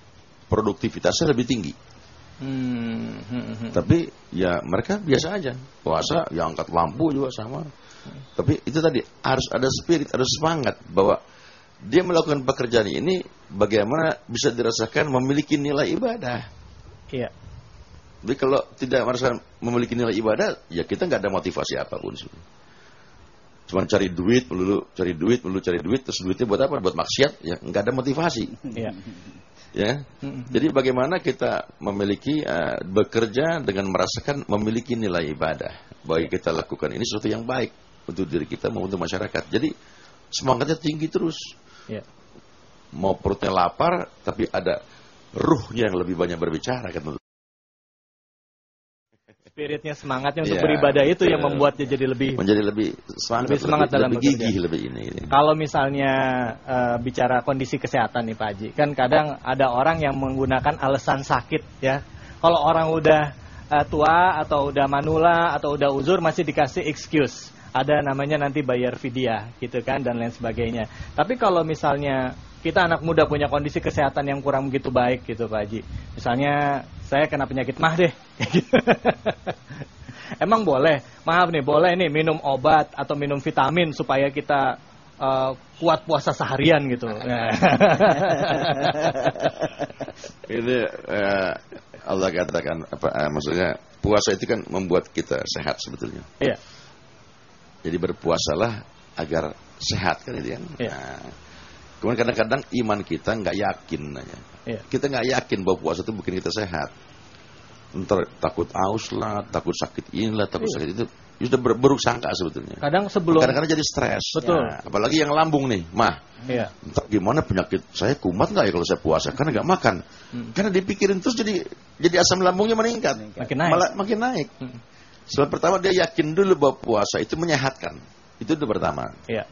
produktivitasnya lebih tinggi. Hmm, hmm, hmm. Tapi ya mereka biasa aja. Puasa ya angkat lampu juga sama. Tapi itu tadi harus ada spirit, ada semangat bahwa dia melakukan pekerjaan ini bagaimana bisa dirasakan memiliki nilai ibadah. Iya. Jadi kalau tidak merasakan memiliki nilai ibadah, ya kita nggak ada motivasi apa pun. sih. Cuma cari duit melulu, cari duit melulu, cari duit, terus duitnya buat apa? Buat maksiat, ya nggak ada motivasi. Iya. Ya, jadi bagaimana kita memiliki eh, bekerja dengan merasakan memiliki nilai ibadah, bagi kita lakukan ini sesuatu yang baik untuk diri kita maupun untuk masyarakat. Jadi semangatnya tinggi terus. Iya. Mau perutnya lapar, tapi ada ruhnya yang lebih banyak berbicara kan. Spiritnya semangatnya untuk Iya, beribadah itu yang betul. membuatnya jadi lebih menjadi lebih semangat, Lebih semangat dalam lebih bekerja. gigih, lebih ini. ini. Kalau misalnya eh, bicara kondisi kesehatan nih Pak Haji, kan kadang ada orang yang menggunakan alasan sakit ya. Kalau orang udah eh, tua atau udah manula atau udah uzur masih dikasih excuse. Ada namanya nanti bayar fidyah gitu kan dan lain sebagainya. Tapi kalau misalnya kita anak muda punya kondisi kesehatan yang kurang begitu baik gitu Pak Haji. Misalnya saya kena penyakit mah deh. [LAUGHS] Emang boleh, maaf nih, boleh nih minum obat atau minum vitamin supaya kita eh, kuat puasa seharian gitu. [LAUGHS] Ini eh, Allah katakan apa eh, maksudnya puasa itu kan membuat kita sehat sebetulnya. Iya. Jadi berpuasalah agar sehat kan itu kan. Iya. Nah, kemudian kadang-kadang iman kita nggak yakin. Iya. Kita nggak yakin bahwa puasa itu bikin kita sehat. Ntar takut aus lah, takut sakit inilah, takut Iya. sakit itu. Itu sudah ber- buruk sangka sebetulnya. Kadang sebelum Kadang-kadang jadi stres. Betul. Ya, apalagi yang lambung nih, mah. Iya. Entar gimana penyakit saya kumat nggak ya kalau saya puasa? Karena nggak makan. Hmm. Karena dipikirin terus jadi jadi asam lambungnya meningkat. Makin naik. Malah makin naik. Hmm. Sebab pertama dia yakin dulu bahwa puasa itu menyehatkan. Itu itu pertama. Iya.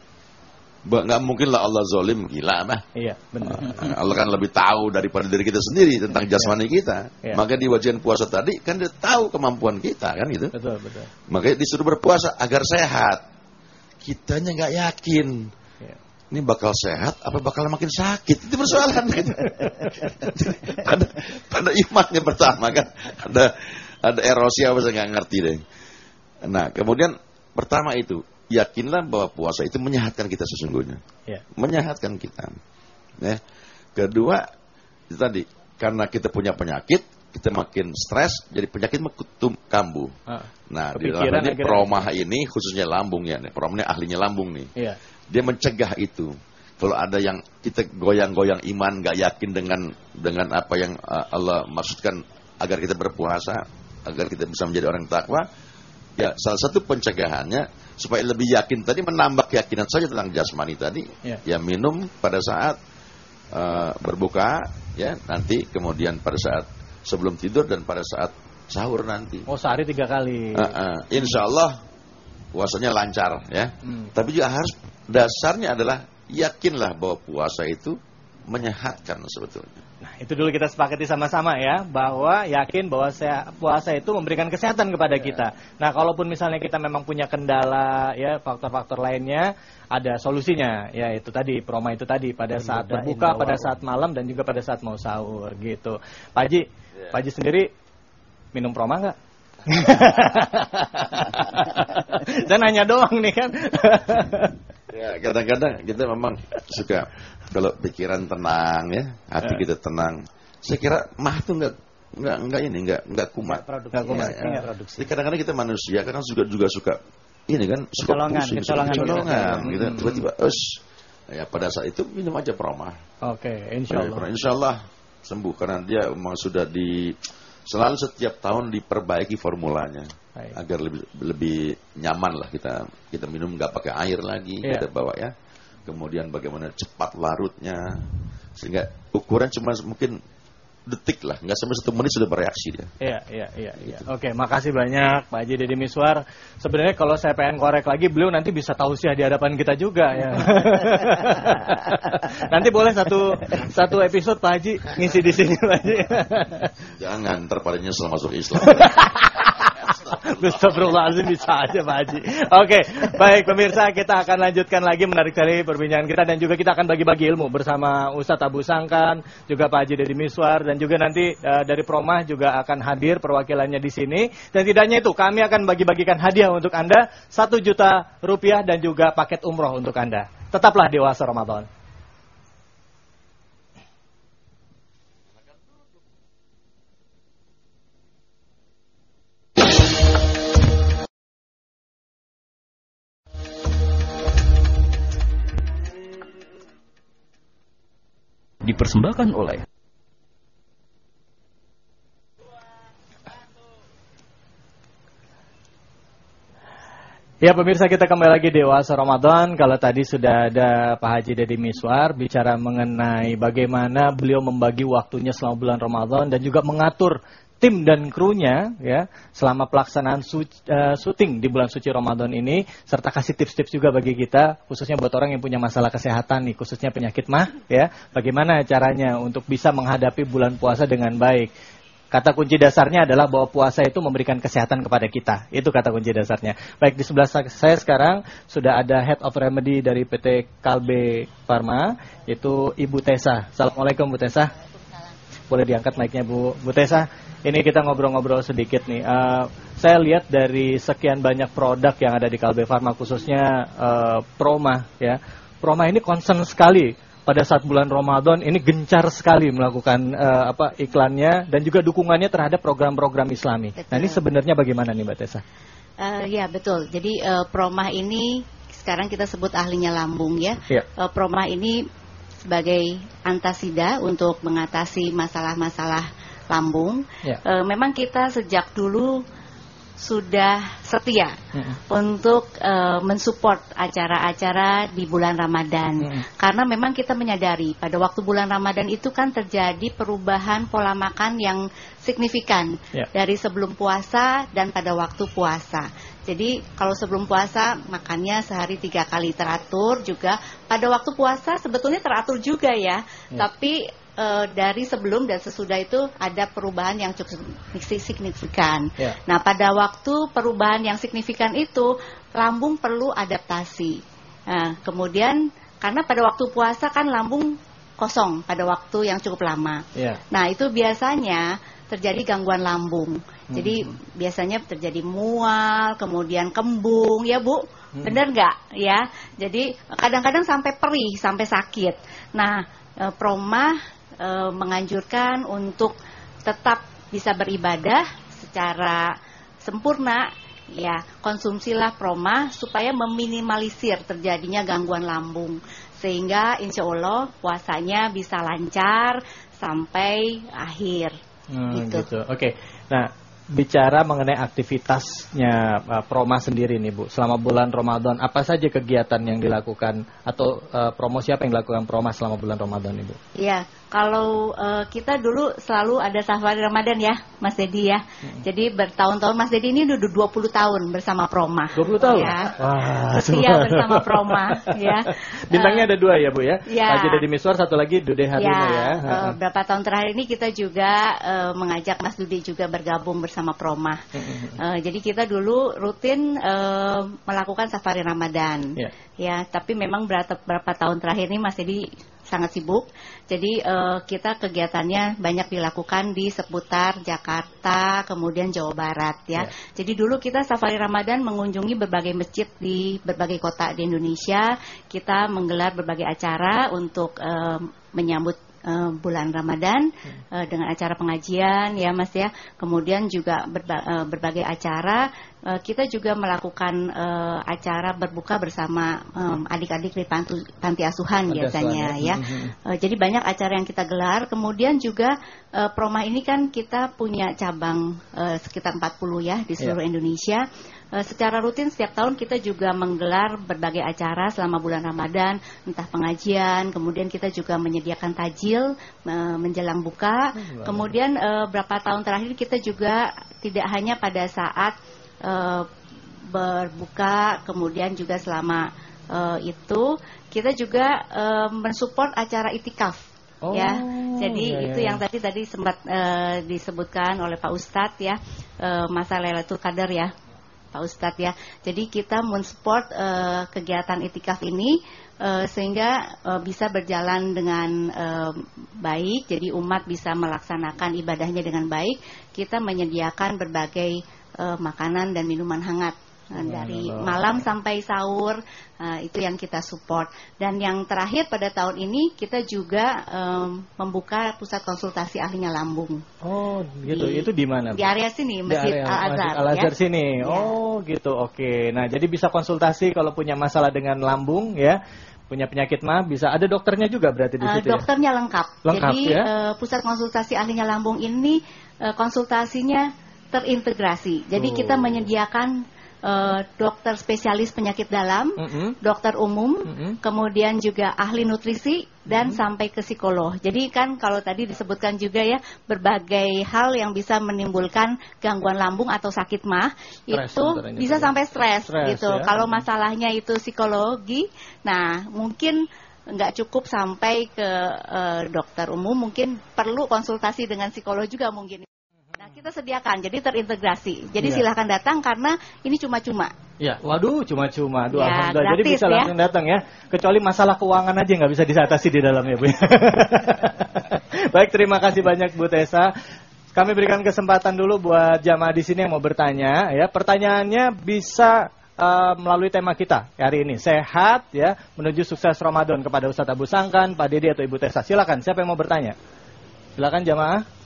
Nggak mungkin lah Allah zolim gila mah. Iya, benar. Allah kan lebih tahu daripada diri kita sendiri tentang jasmani kita. Iya. Maka di wajian puasa tadi kan dia tahu kemampuan kita kan gitu. Betul, betul. Makanya disuruh berpuasa agar sehat. Kitanya nggak yakin. Iya. Ini bakal sehat apa bakal makin sakit? Itu persoalan. [LAUGHS] gitu. pada, pada imannya pertama kan ada ada erosi apa saya nggak ngerti deh. Nah kemudian pertama itu yakinlah bahwa puasa itu menyehatkan kita sesungguhnya, Iya. menyehatkan kita. Ya. Kedua itu tadi karena kita punya penyakit kita makin stres jadi penyakit makin kambuh. Ah, Nah, di dalam ini promah ini khususnya lambung ya, nih. promah ini ahlinya lambung nih. Iya. Dia mencegah itu. Kalau ada yang kita goyang-goyang iman, nggak yakin dengan dengan apa yang uh, Allah maksudkan agar kita berpuasa, agar kita bisa menjadi orang takwa, ya salah satu pencegahannya supaya lebih yakin tadi menambah keyakinan saja tentang jasmani tadi, Iya. ya minum pada saat uh, berbuka, ya nanti kemudian pada saat sebelum tidur dan pada saat sahur nanti. Oh, sehari tiga kali. Uh, uh, insya Allah puasanya lancar ya. Hmm. Tapi juga harus dasarnya adalah yakinlah bahwa puasa itu menyehatkan sebetulnya. Nah, itu dulu kita sepakati sama-sama ya, bahwa yakin bahwa saya, puasa itu memberikan kesehatan kepada kita. Nah, kalaupun misalnya kita memang punya kendala ya, faktor-faktor lainnya, ada solusinya. Ya, itu tadi, proma itu tadi pada saat berbuka, pada saat malam dan juga pada saat mau sahur gitu. Pak Haji, Pak Haji sendiri minum proma nggak? [LAUGHS] Saya nanya doang nih kan. Ya, kadang-kadang kita memang suka kalau pikiran tenang ya, hati kita tenang. Saya kira mah tuh nggak nggak nggak ini nggak nggak kumat. Nggak kumat, Ya, ya. iya. Jadi kadang-kadang kita manusia kadang juga juga suka ini kan suka Kecolongan, pusing, suka kecolongan kecolongan gitu. gitu. Hmm. Tiba-tiba, us, ya pada saat itu minum aja proma. Oke, insya Allah. Insya Insya Allah sembuh karena dia memang sudah di selalu setiap tahun diperbaiki formulanya Baik. agar lebih lebih nyaman lah kita kita minum nggak pakai air lagi Iya. kita bawa ya. Kemudian bagaimana cepat larutnya sehingga ukuran cuma mungkin detik lah nggak sampai satu menit sudah bereaksi dia. Iya, iya, iya, iya. Oke, makasih banyak Pak Haji Deddy Miswar. Sebenarnya kalau saya pengen korek lagi, beliau nanti bisa tausiah di hadapan kita juga ya. [LAUGHS] nanti boleh satu satu episode Pak Haji ngisi di sini Pak Haji. Jangan ntar pada nyesel masuk Islam. [LAUGHS] Astagfirullahaladzim bisa aja Pak Haji. Oke, baik pemirsa kita akan lanjutkan lagi menarik sekali perbincangan kita dan juga kita akan bagi-bagi ilmu bersama Ustadz Abu Sangkan, juga Pak Haji Deddy Miswar dan juga nanti eh, dari Promah juga akan hadir perwakilannya di sini. Dan tidak hanya itu, kami akan bagi-bagikan hadiah untuk Anda satu juta rupiah dan juga paket umroh untuk Anda. Tetaplah dewasa Ramadan. Dipersembahkan oleh Ya pemirsa kita kembali lagi dewasa Ramadan. Kalau tadi sudah ada Pak Haji Deddy Miswar bicara mengenai bagaimana beliau membagi waktunya selama bulan Ramadan dan juga mengatur tim dan krunya ya selama pelaksanaan su- eh, syuting di bulan suci Ramadan ini serta kasih tips-tips juga bagi kita khususnya buat orang yang punya masalah kesehatan nih khususnya penyakit mah ya bagaimana caranya untuk bisa menghadapi bulan puasa dengan baik. Kata kunci dasarnya adalah bahwa puasa itu memberikan kesehatan kepada kita. Itu kata kunci dasarnya. Baik di sebelah sa- saya sekarang sudah ada Head of Remedy dari PT Kalbe Pharma, yaitu Ibu Tesa. Assalamualaikum Bu Tesa. Boleh diangkat mic-nya Bu, Bu Tesa. Ini kita ngobrol-ngobrol sedikit nih. Eh, saya lihat dari sekian banyak produk yang ada di Kalbe Pharma, khususnya eh, Proma ya. Proma ini concern sekali pada saat bulan Ramadan ini gencar sekali melakukan eh, apa iklannya dan juga dukungannya terhadap program-program Islami. Nah, ini sebenarnya bagaimana nih Mbak Tessa? Eh, ya betul. Jadi eh, promah ini sekarang kita sebut ahlinya lambung ya. Iya. Eh, promah ini sebagai antasida untuk mengatasi masalah-masalah lambung. Ya. Eh, memang kita sejak dulu sudah setia Mm-mm. untuk eh, mensupport acara-acara di bulan Ramadan. Mm-mm. Karena memang kita menyadari pada waktu bulan Ramadan itu kan terjadi perubahan pola makan yang signifikan Ya. dari sebelum puasa dan pada waktu puasa. Jadi kalau sebelum puasa makannya sehari tiga kali teratur juga. Pada waktu puasa sebetulnya teratur juga ya. Ya. Tapi eh, dari sebelum dan sesudah itu ada perubahan yang cukup signifikan. Ya. Nah pada waktu perubahan yang signifikan itu lambung perlu adaptasi. Nah, kemudian karena pada waktu puasa kan lambung kosong pada waktu yang cukup lama. Ya. Nah, itu biasanya terjadi gangguan lambung. Jadi biasanya terjadi mual, kemudian kembung, ya Bu. Benar nggak? Ya. Jadi kadang-kadang sampai perih, sampai sakit. Nah, eh, proma eh, menganjurkan untuk tetap bisa beribadah secara sempurna. Ya, konsumsilah proma supaya meminimalisir terjadinya gangguan lambung sehingga insya Allah puasanya bisa lancar sampai akhir. Hmm, Gitu. gitu. Oke. Nah, bicara mengenai aktivitasnya uh, Proma sendiri nih Bu, selama bulan Ramadan, apa saja kegiatan yang dilakukan atau uh, promosi apa yang dilakukan Proma selama bulan Ramadan nih Bu? Iya, kalau eh, kita dulu selalu ada safari Ramadan ya, Mas Dedi ya. Jadi bertahun-tahun Mas Dedi ini udah 20 tahun bersama Proma. 20 tahun? Ya. Wah, Setia bersama Proma ya. [LAUGHS] Bintangnya Eh, ada dua ya Bu ya? ya. Haji Deddy Miswar, satu lagi Dude Haruna ya. Ya, eh, Heeh. berapa tahun terakhir ini kita juga eh, mengajak Mas Dudi juga bergabung bersama Proma. Eh, jadi kita dulu rutin eh, melakukan safari Ramadan. Ya. Ya, tapi memang berapa, berapa tahun terakhir ini Mas Dedi sangat sibuk. Jadi eh, kita kegiatannya banyak dilakukan di seputar Jakarta, kemudian Jawa Barat ya. Ya. Jadi dulu kita safari Ramadan mengunjungi berbagai masjid di berbagai kota di Indonesia. Kita menggelar berbagai acara untuk eh, menyambut eh, bulan Ramadan eh, dengan acara pengajian ya Mas ya. Kemudian juga berba- eh, berbagai acara Eh, kita juga melakukan eh, acara berbuka bersama em, adik-adik di pantu- panti asuhan Panti biasanya asuhan, ya. ya. Eh, jadi banyak acara yang kita gelar. Kemudian juga eh, Proma ini kan kita punya cabang eh, sekitar 40 ya di seluruh Indonesia. Eh, secara rutin setiap tahun kita juga menggelar berbagai acara selama bulan Ramadan, entah pengajian, kemudian kita juga menyediakan tajil menjelang buka. Kemudian eh, berapa tahun terakhir kita juga tidak hanya pada saat eh, berbuka, kemudian juga selama itu kita juga mensupport acara itikaf. Oh, ya, jadi ya, ya, itu ya. yang tadi tadi sempat eh, disebutkan oleh Pak Ustadz ya eh, masa Lailatul Qadar ya, Pak Ustadz ya. Jadi kita mensupport eh, kegiatan itikaf ini eh, sehingga eh, bisa berjalan dengan eh, baik. Jadi umat bisa melaksanakan ibadahnya dengan baik. Kita menyediakan berbagai eh, makanan dan minuman hangat eh, dari malam sampai sahur eh, itu yang kita support. Dan yang terakhir pada tahun ini kita juga em, membuka pusat konsultasi ahlinya lambung Oh, gitu. Di- itu di mana? Di area sini Masjid area Al Azhar. Masjid Al Azhar ya. sini. Ya. Oh, gitu. Oke. Nah, jadi bisa konsultasi kalau punya masalah dengan lambung ya. Punya penyakit mah bisa ada dokternya juga berarti di Eh, situ ya. dokternya lengkap. Lengkap, Jadi ya? eh, pusat konsultasi ahlinya lambung ini eh, konsultasinya terintegrasi. Jadi Oh. kita menyediakan eh, dokter spesialis penyakit dalam, Mm-mm. dokter umum, Mm-mm. kemudian juga ahli nutrisi dan sampai ke psikolog. Jadi kan kalau tadi disebutkan juga ya berbagai hal yang bisa menimbulkan gangguan lambung atau sakit mah Stres itu bisa tadi. sampai stres, gitu. ya. Kalau masalahnya itu psikologi, nah mungkin nggak cukup sampai ke eh, dokter umum, mungkin perlu konsultasi dengan psikolog juga mungkin. Nah kita sediakan, jadi terintegrasi. Jadi Iya. silahkan datang karena ini cuma-cuma. Ya, waduh, cuma-cuma. Aduh, Ya, alhamdulillah. Jadi gratis bisa ya. langsung datang ya. Kecuali masalah keuangan aja nggak bisa disatasi di dalamnya, Bu. [LAUGHS] Baik, terima kasih banyak Bu Tessa. Kami berikan kesempatan dulu buat jamaah di sini yang mau bertanya ya. Pertanyaannya bisa uh, melalui tema kita hari ini. Sehat ya, menuju sukses Ramadan kepada Ustadz Abu Sangkan, Pak Dedi atau Ibu Tessa. Silakan, siapa yang mau bertanya? Silakan jamaah.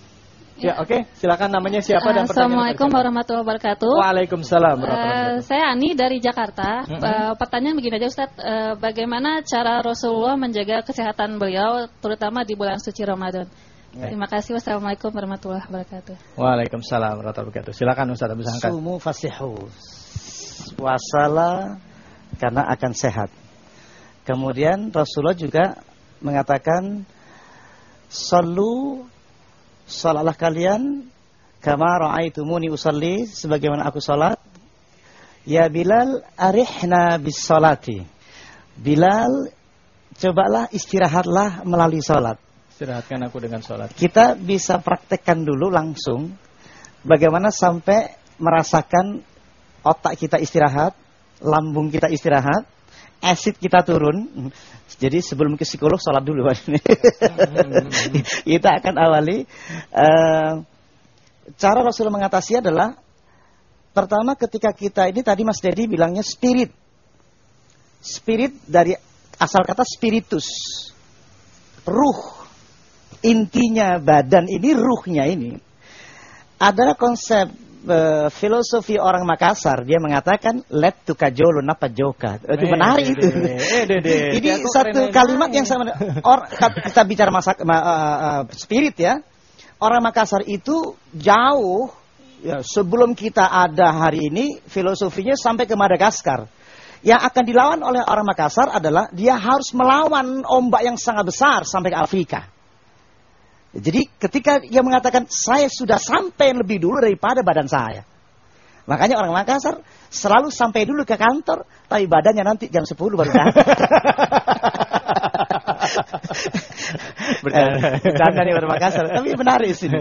Ya, oke. Okay. Silakan namanya siapa dan Assalamualaikum warahmatullahi wabarakatuh. Waalaikumsalam warahmatullahi uh, Saya Ani dari Jakarta. Mm -hmm. uh, pertanyaan begini aja Ustaz, uh, bagaimana cara Rasulullah menjaga kesehatan beliau terutama di bulan suci Ramadan? Okay. Terima kasih. Wassalamualaikum warahmatullahi wabarakatuh. Waalaikumsalam warahmatullahi wabarakatuh. Silakan Ustaz Abu Sangkan. Sumu fasihu. Puasalah karena akan sehat. Kemudian Rasulullah juga mengatakan Sallu Salatlah kalian kama ra'aitumuni usalli sebagaimana aku salat. Ya Bilal arihna bis salati. Bilal cobalah istirahatlah melalui salat. Istirahatkan aku dengan salat. Kita bisa praktekkan dulu langsung bagaimana sampai merasakan otak kita istirahat, lambung kita istirahat, acid kita turun. Jadi sebelum ke psikolog sholat dulu. [LAUGHS] kita akan awali. Uh, cara Rasulullah mengatasi adalah pertama ketika kita ini tadi Mas Dedi bilangnya spirit. Spirit dari asal kata spiritus. Ruh. Intinya badan ini ruhnya ini. Adalah konsep uh, filosofi orang Makassar dia mengatakan let to kajolo napa joka. Itu eh, menarik itu. eh, ini satu kalimat yang sama or, kita bicara masak uh, uh, spirit ya. Orang Makassar itu jauh ya, sebelum kita ada hari ini filosofinya sampai ke Madagaskar. Yang akan dilawan oleh orang Makassar adalah dia harus melawan ombak yang sangat besar sampai ke Afrika jadi ketika dia mengatakan saya sudah sampai lebih dulu daripada badan saya. Makanya orang Makassar selalu sampai dulu ke kantor, tapi badannya nanti jam 10 baru datang. [LAUGHS] Bercanda nih orang Makassar, tapi menarik sih.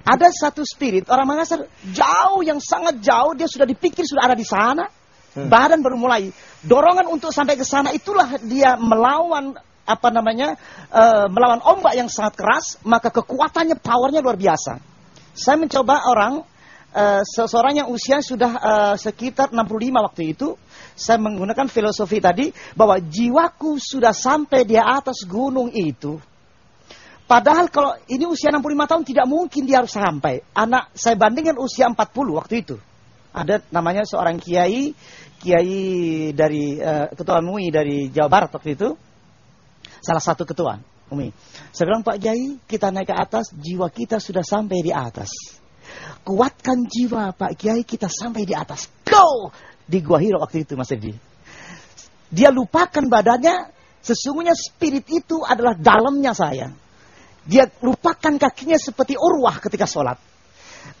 Ada satu spirit orang Makassar jauh yang sangat jauh dia sudah dipikir sudah ada di sana. Hmm. Badan baru mulai dorongan untuk sampai ke sana itulah dia melawan apa namanya uh, melawan ombak yang sangat keras, maka kekuatannya, powernya luar biasa. Saya mencoba orang uh, seseorang yang usia sudah uh, sekitar 65 waktu itu, saya menggunakan filosofi tadi bahwa jiwaku sudah sampai di atas gunung itu. Padahal kalau ini usia 65 tahun tidak mungkin dia harus sampai. Anak saya bandingkan usia 40 waktu itu. Ada namanya seorang kiai, kiai dari uh, ketua MUI dari Jawa Barat waktu itu salah satu ketua Umi. Saya bilang Pak Kiai, kita naik ke atas, jiwa kita sudah sampai di atas. Kuatkan jiwa Pak Kiai, kita sampai di atas. Go! Di Gua Hiro waktu itu Mas Edi. Dia lupakan badannya, sesungguhnya spirit itu adalah dalamnya saya. Dia lupakan kakinya seperti Urwah ketika sholat.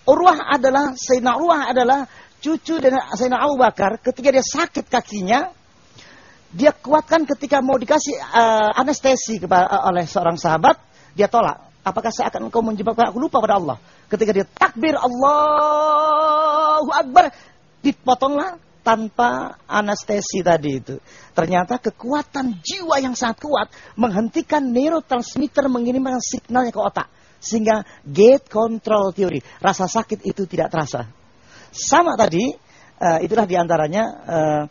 Urwah adalah, Sayyidina Urwah adalah cucu dari Sayyidina Abu Bakar. Ketika dia sakit kakinya, dia kuatkan ketika mau dikasih uh, anestesi kepada, uh, oleh seorang sahabat, dia tolak. Apakah saya akan engkau menjebakkan aku lupa pada Allah? Ketika dia takbir Allahu Akbar, dipotonglah tanpa anestesi tadi itu. Ternyata kekuatan jiwa yang sangat kuat menghentikan neurotransmitter mengirimkan signalnya ke otak. Sehingga gate control teori, rasa sakit itu tidak terasa. Sama tadi, uh, itulah di antaranya uh,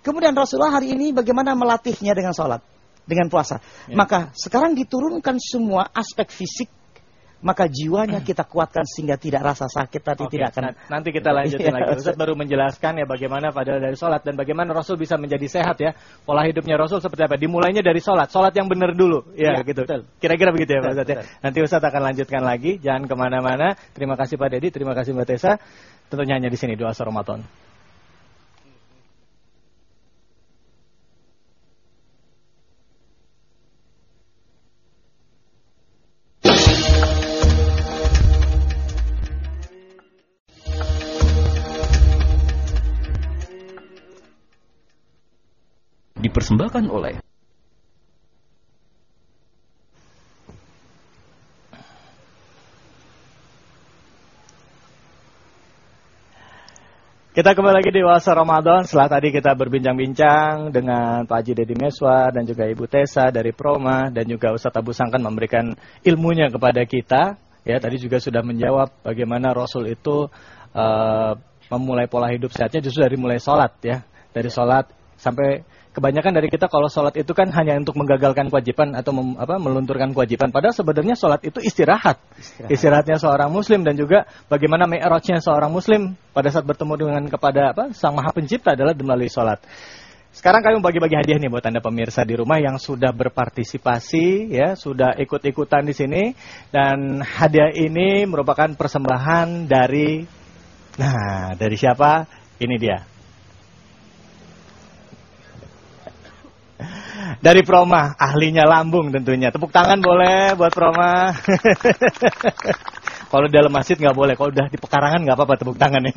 Kemudian Rasulullah hari ini bagaimana melatihnya dengan sholat, dengan puasa. Ya. Maka sekarang diturunkan semua aspek fisik, maka jiwanya [CLEARS THROAT] kita kuatkan sehingga tidak rasa sakit tadi Oke, tidak akan. Nanti kita lanjutin [LAUGHS] lagi. Ustaz baru menjelaskan ya bagaimana pada dari sholat dan bagaimana Rasul bisa menjadi sehat ya. Pola hidupnya Rasul seperti apa? Dimulainya dari sholat, sholat yang benar dulu. Ya, ya gitu. Kira-kira begitu ya Pak Ustaz ya. Nanti Ustaz akan lanjutkan lagi. Jangan ke mana-mana. Terima kasih Pak Dedi, terima kasih Mbak Tessa. Tentunya hanya di sini doa Ramadan. Dipersembahkan oleh Kita kembali lagi di Wasa Ramadan setelah tadi kita berbincang-bincang dengan Pak Haji Deddy Meswar dan juga Ibu Tessa dari Proma dan juga Ustadz Abu Sangkan memberikan ilmunya kepada kita. Ya, tadi juga sudah menjawab bagaimana Rasul itu uh, memulai pola hidup sehatnya justru dari mulai sholat ya. Dari sholat sampai kebanyakan dari kita kalau sholat itu kan hanya untuk menggagalkan kewajiban atau mem, apa, melunturkan kewajiban. Padahal sebenarnya sholat itu istirahat. Istirahat. Istirahatnya seorang muslim dan juga bagaimana mi'rajnya seorang muslim pada saat bertemu dengan kepada apa sang maha pencipta adalah melalui sholat. Sekarang kami bagi-bagi hadiah nih buat anda pemirsa di rumah yang sudah berpartisipasi, ya, sudah ikut-ikutan di sini, dan hadiah ini merupakan persembahan dari, nah, dari siapa? Ini dia. Dari Proma, ahlinya lambung tentunya. Tepuk tangan boleh buat Proma. [LAUGHS] Kalau dalam masjid nggak boleh, kalau udah di pekarangan nggak apa-apa tepuk tangan ya.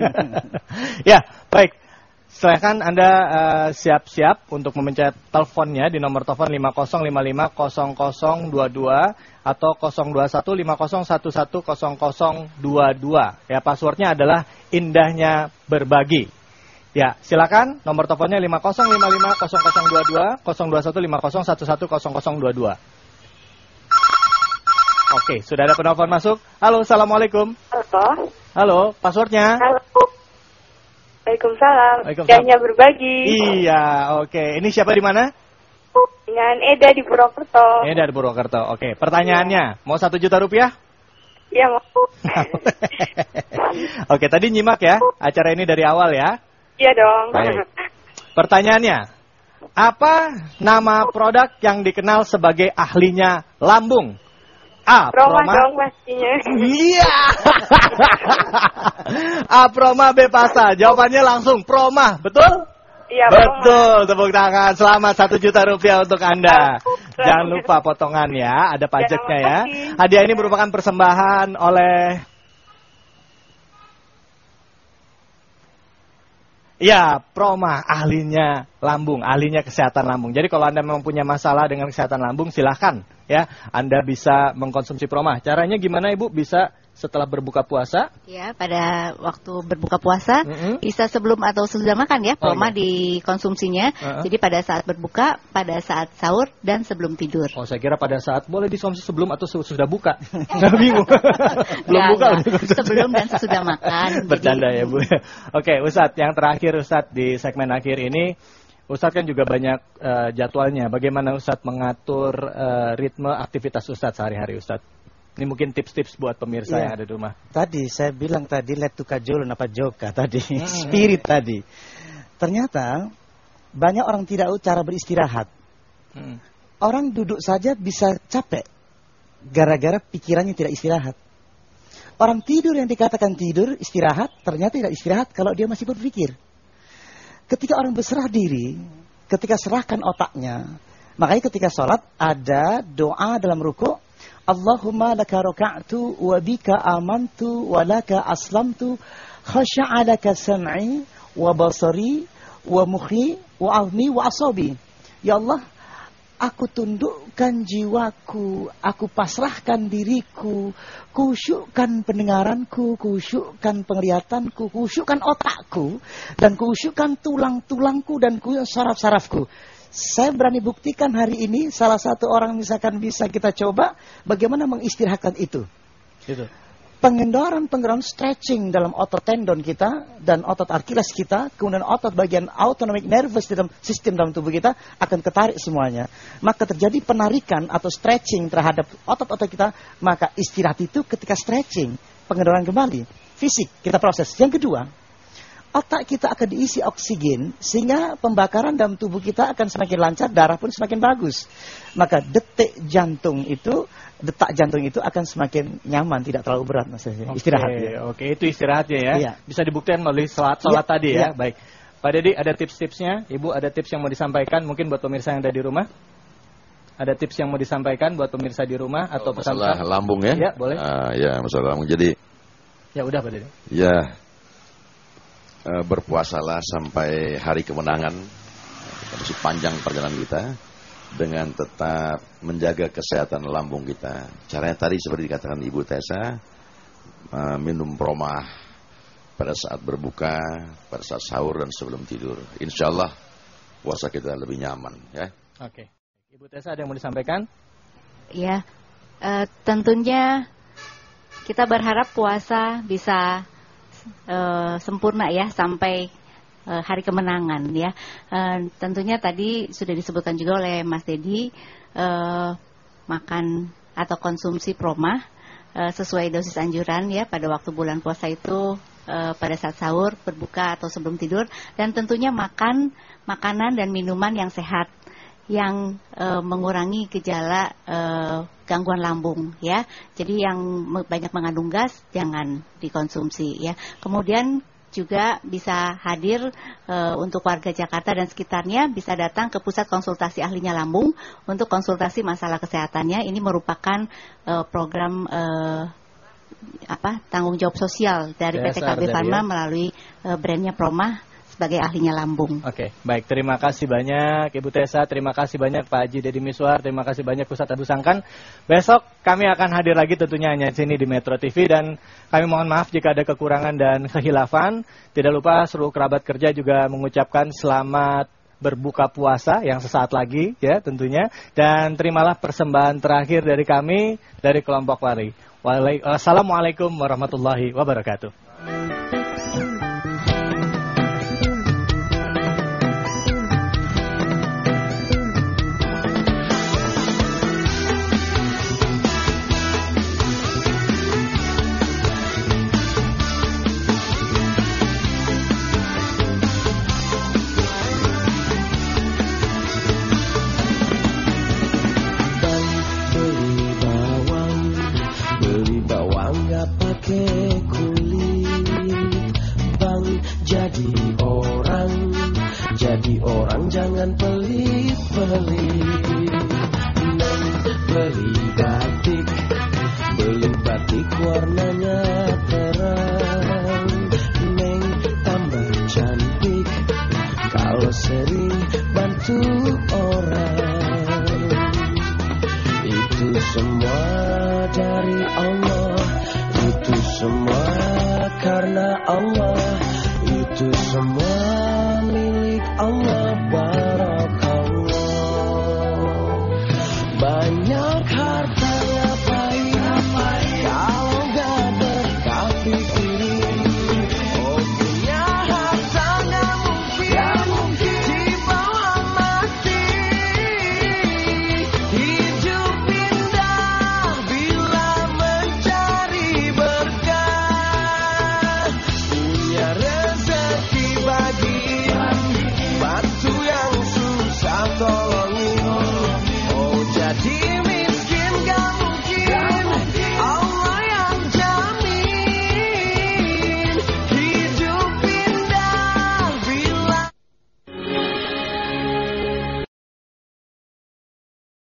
[LAUGHS] ya, baik. Silahkan Anda eh, siap-siap untuk memencet teleponnya di nomor telepon 50550022 atau 02150110022. Ya, passwordnya adalah indahnya berbagi. Ya, silakan nomor teleponnya 50550022 02150110022. Oke, sudah ada penelpon masuk. Halo, Assalamualaikum. Halo. Halo, passwordnya? Halo. Waalaikumsalam. Waalaikumsalam. Indahnya berbagi. Iya, oke. Ini siapa di mana? Dengan Eda di Purwokerto. Ini dari Purwokerto. Oke, pertanyaannya, mau satu juta rupiah? Iya mau. [LAUGHS] Oke, tadi nyimak ya acara ini dari awal ya. Iya dong. Baik. [LAUGHS] Pertanyaannya, apa nama produk yang dikenal sebagai ahlinya lambung? A. Roma dong pastinya. Iya. A. Proma B. Pasa. Jawabannya langsung Proma, betul? Iya. Betul, tepuk tangan. Selamat satu juta rupiah untuk Anda. [LAUGHS] Jangan lupa potongan ya, ada pajaknya ya. Hadiah ini merupakan persembahan oleh Ya, Proma, ahlinya lambung, ahlinya kesehatan lambung. Jadi kalau Anda memang punya masalah dengan kesehatan lambung, silahkan ya, Anda bisa mengkonsumsi Proma. Caranya gimana Ibu? Bisa setelah berbuka puasa? Ya, pada waktu berbuka puasa Mm-mm. bisa sebelum atau sesudah makan ya, Oh, proma iya. dikonsumsinya. Uh-uh. Jadi pada saat berbuka, pada saat sahur dan sebelum tidur. Oh, saya kira pada saat boleh dikonsumsi sebelum atau su- sudah buka. [LAUGHS] Nggak bingung. Belum buka. Sebelum dan sesudah makan. [LAUGHS] Bercanda Jadi- ya, Bu. Oke, Ustadz, yang terakhir Ustadz di segmen akhir ini Ustadz kan juga banyak eh, jadwalnya. Bagaimana Ustadz mengatur eh, ritme aktivitas Ustadz sehari-hari Ustadz? Ini mungkin tips-tips buat pemirsa Iya. yang ada di rumah. Tadi saya bilang tadi let to kajolun apa joka tadi Hmm. [LAUGHS] spirit tadi. Ternyata banyak orang tidak tahu cara beristirahat. Hmm. Orang duduk saja bisa capek gara-gara pikirannya tidak istirahat. Orang tidur yang dikatakan tidur istirahat ternyata tidak istirahat kalau dia masih berpikir. Ketika orang berserah diri, ketika serahkan otaknya, makanya ketika sholat ada doa dalam ruku Allahumma laka raka'tu wa bika amantu wa laka aslamtu khasha'a laka sam'i wa basari wa mukhi wa azmi wa asabi. Ya Allah, aku tundukkan jiwaku, aku pasrahkan diriku, kusyukkan pendengaranku, kusyukkan penglihatanku, kusyukkan otakku, dan kusyukkan tulang-tulangku dan saraf-sarafku. Saya berani buktikan hari ini salah satu orang misalkan bisa kita coba bagaimana mengistirahatkan itu. Gitu. Pengendoran pengendoran stretching dalam otot tendon kita dan otot Achilles kita, kemudian otot bagian autonomic nervous dalam sistem dalam tubuh kita akan ketarik semuanya. Maka terjadi penarikan atau stretching terhadap otot-otot kita, maka istirahat itu ketika stretching, pengendoran kembali, fisik kita proses. Yang kedua, otak kita akan diisi oksigen sehingga pembakaran dalam tubuh kita akan semakin lancar, darah pun semakin bagus. Maka detik jantung itu, detak jantung itu akan semakin nyaman, tidak terlalu berat maksudnya. Oke, Istirahat. Oke, itu istirahatnya ya. Iya. Bisa dibuktikan melalui salat salat Iya, tadi ya. iya. Baik. Pak Dedi ada tips-tipsnya? Ibu ada tips yang mau disampaikan mungkin buat pemirsa yang ada di rumah? Ada tips yang mau disampaikan buat pemirsa di rumah atau pesan masalah lambung ya? Ya, boleh. Ah, ya, masalah lambung. Jadi Ya udah Pak Dedi. ya berpuasalah sampai hari kemenangan. Masih panjang perjalanan kita dengan tetap menjaga kesehatan lambung kita. Caranya tadi seperti dikatakan Ibu Tessa, eh, minum promah pada saat berbuka, pada saat sahur dan sebelum tidur. Insya Allah puasa kita lebih nyaman ya. Oke. Ibu Tessa ada yang mau disampaikan? Ya, eh, tentunya kita berharap puasa bisa eh, sempurna ya sampai eh, hari kemenangan ya. Eh, tentunya tadi sudah disebutkan juga oleh Mas Dedi eh, makan atau konsumsi promah eh, sesuai dosis anjuran ya pada waktu bulan puasa itu eh, pada saat sahur, berbuka atau sebelum tidur dan tentunya makan makanan dan minuman yang sehat yang eh, mengurangi gejala eh, gangguan lambung ya. Jadi yang banyak mengandung gas jangan dikonsumsi ya. Kemudian juga bisa hadir eh, untuk warga Jakarta dan sekitarnya bisa datang ke pusat konsultasi ahlinya lambung untuk konsultasi masalah kesehatannya. Ini merupakan eh, program eh, apa tanggung jawab sosial dari PT CSR KB tadi Pharma ya. melalui eh, brandnya Promah sebagai ahlinya lambung. Oke, baik. Terima kasih banyak Ibu Tessa, terima kasih banyak Pak Haji Deddy Miswar, terima kasih banyak Ustadz Abu Sangkan. Besok kami akan hadir lagi tentunya hanya di sini di Metro TV dan kami mohon maaf jika ada kekurangan dan kehilafan. Tidak lupa seluruh kerabat kerja juga mengucapkan selamat berbuka puasa yang sesaat lagi ya tentunya dan terimalah persembahan terakhir dari kami dari kelompok lari. Wassalamualaikum warahmatullahi wabarakatuh.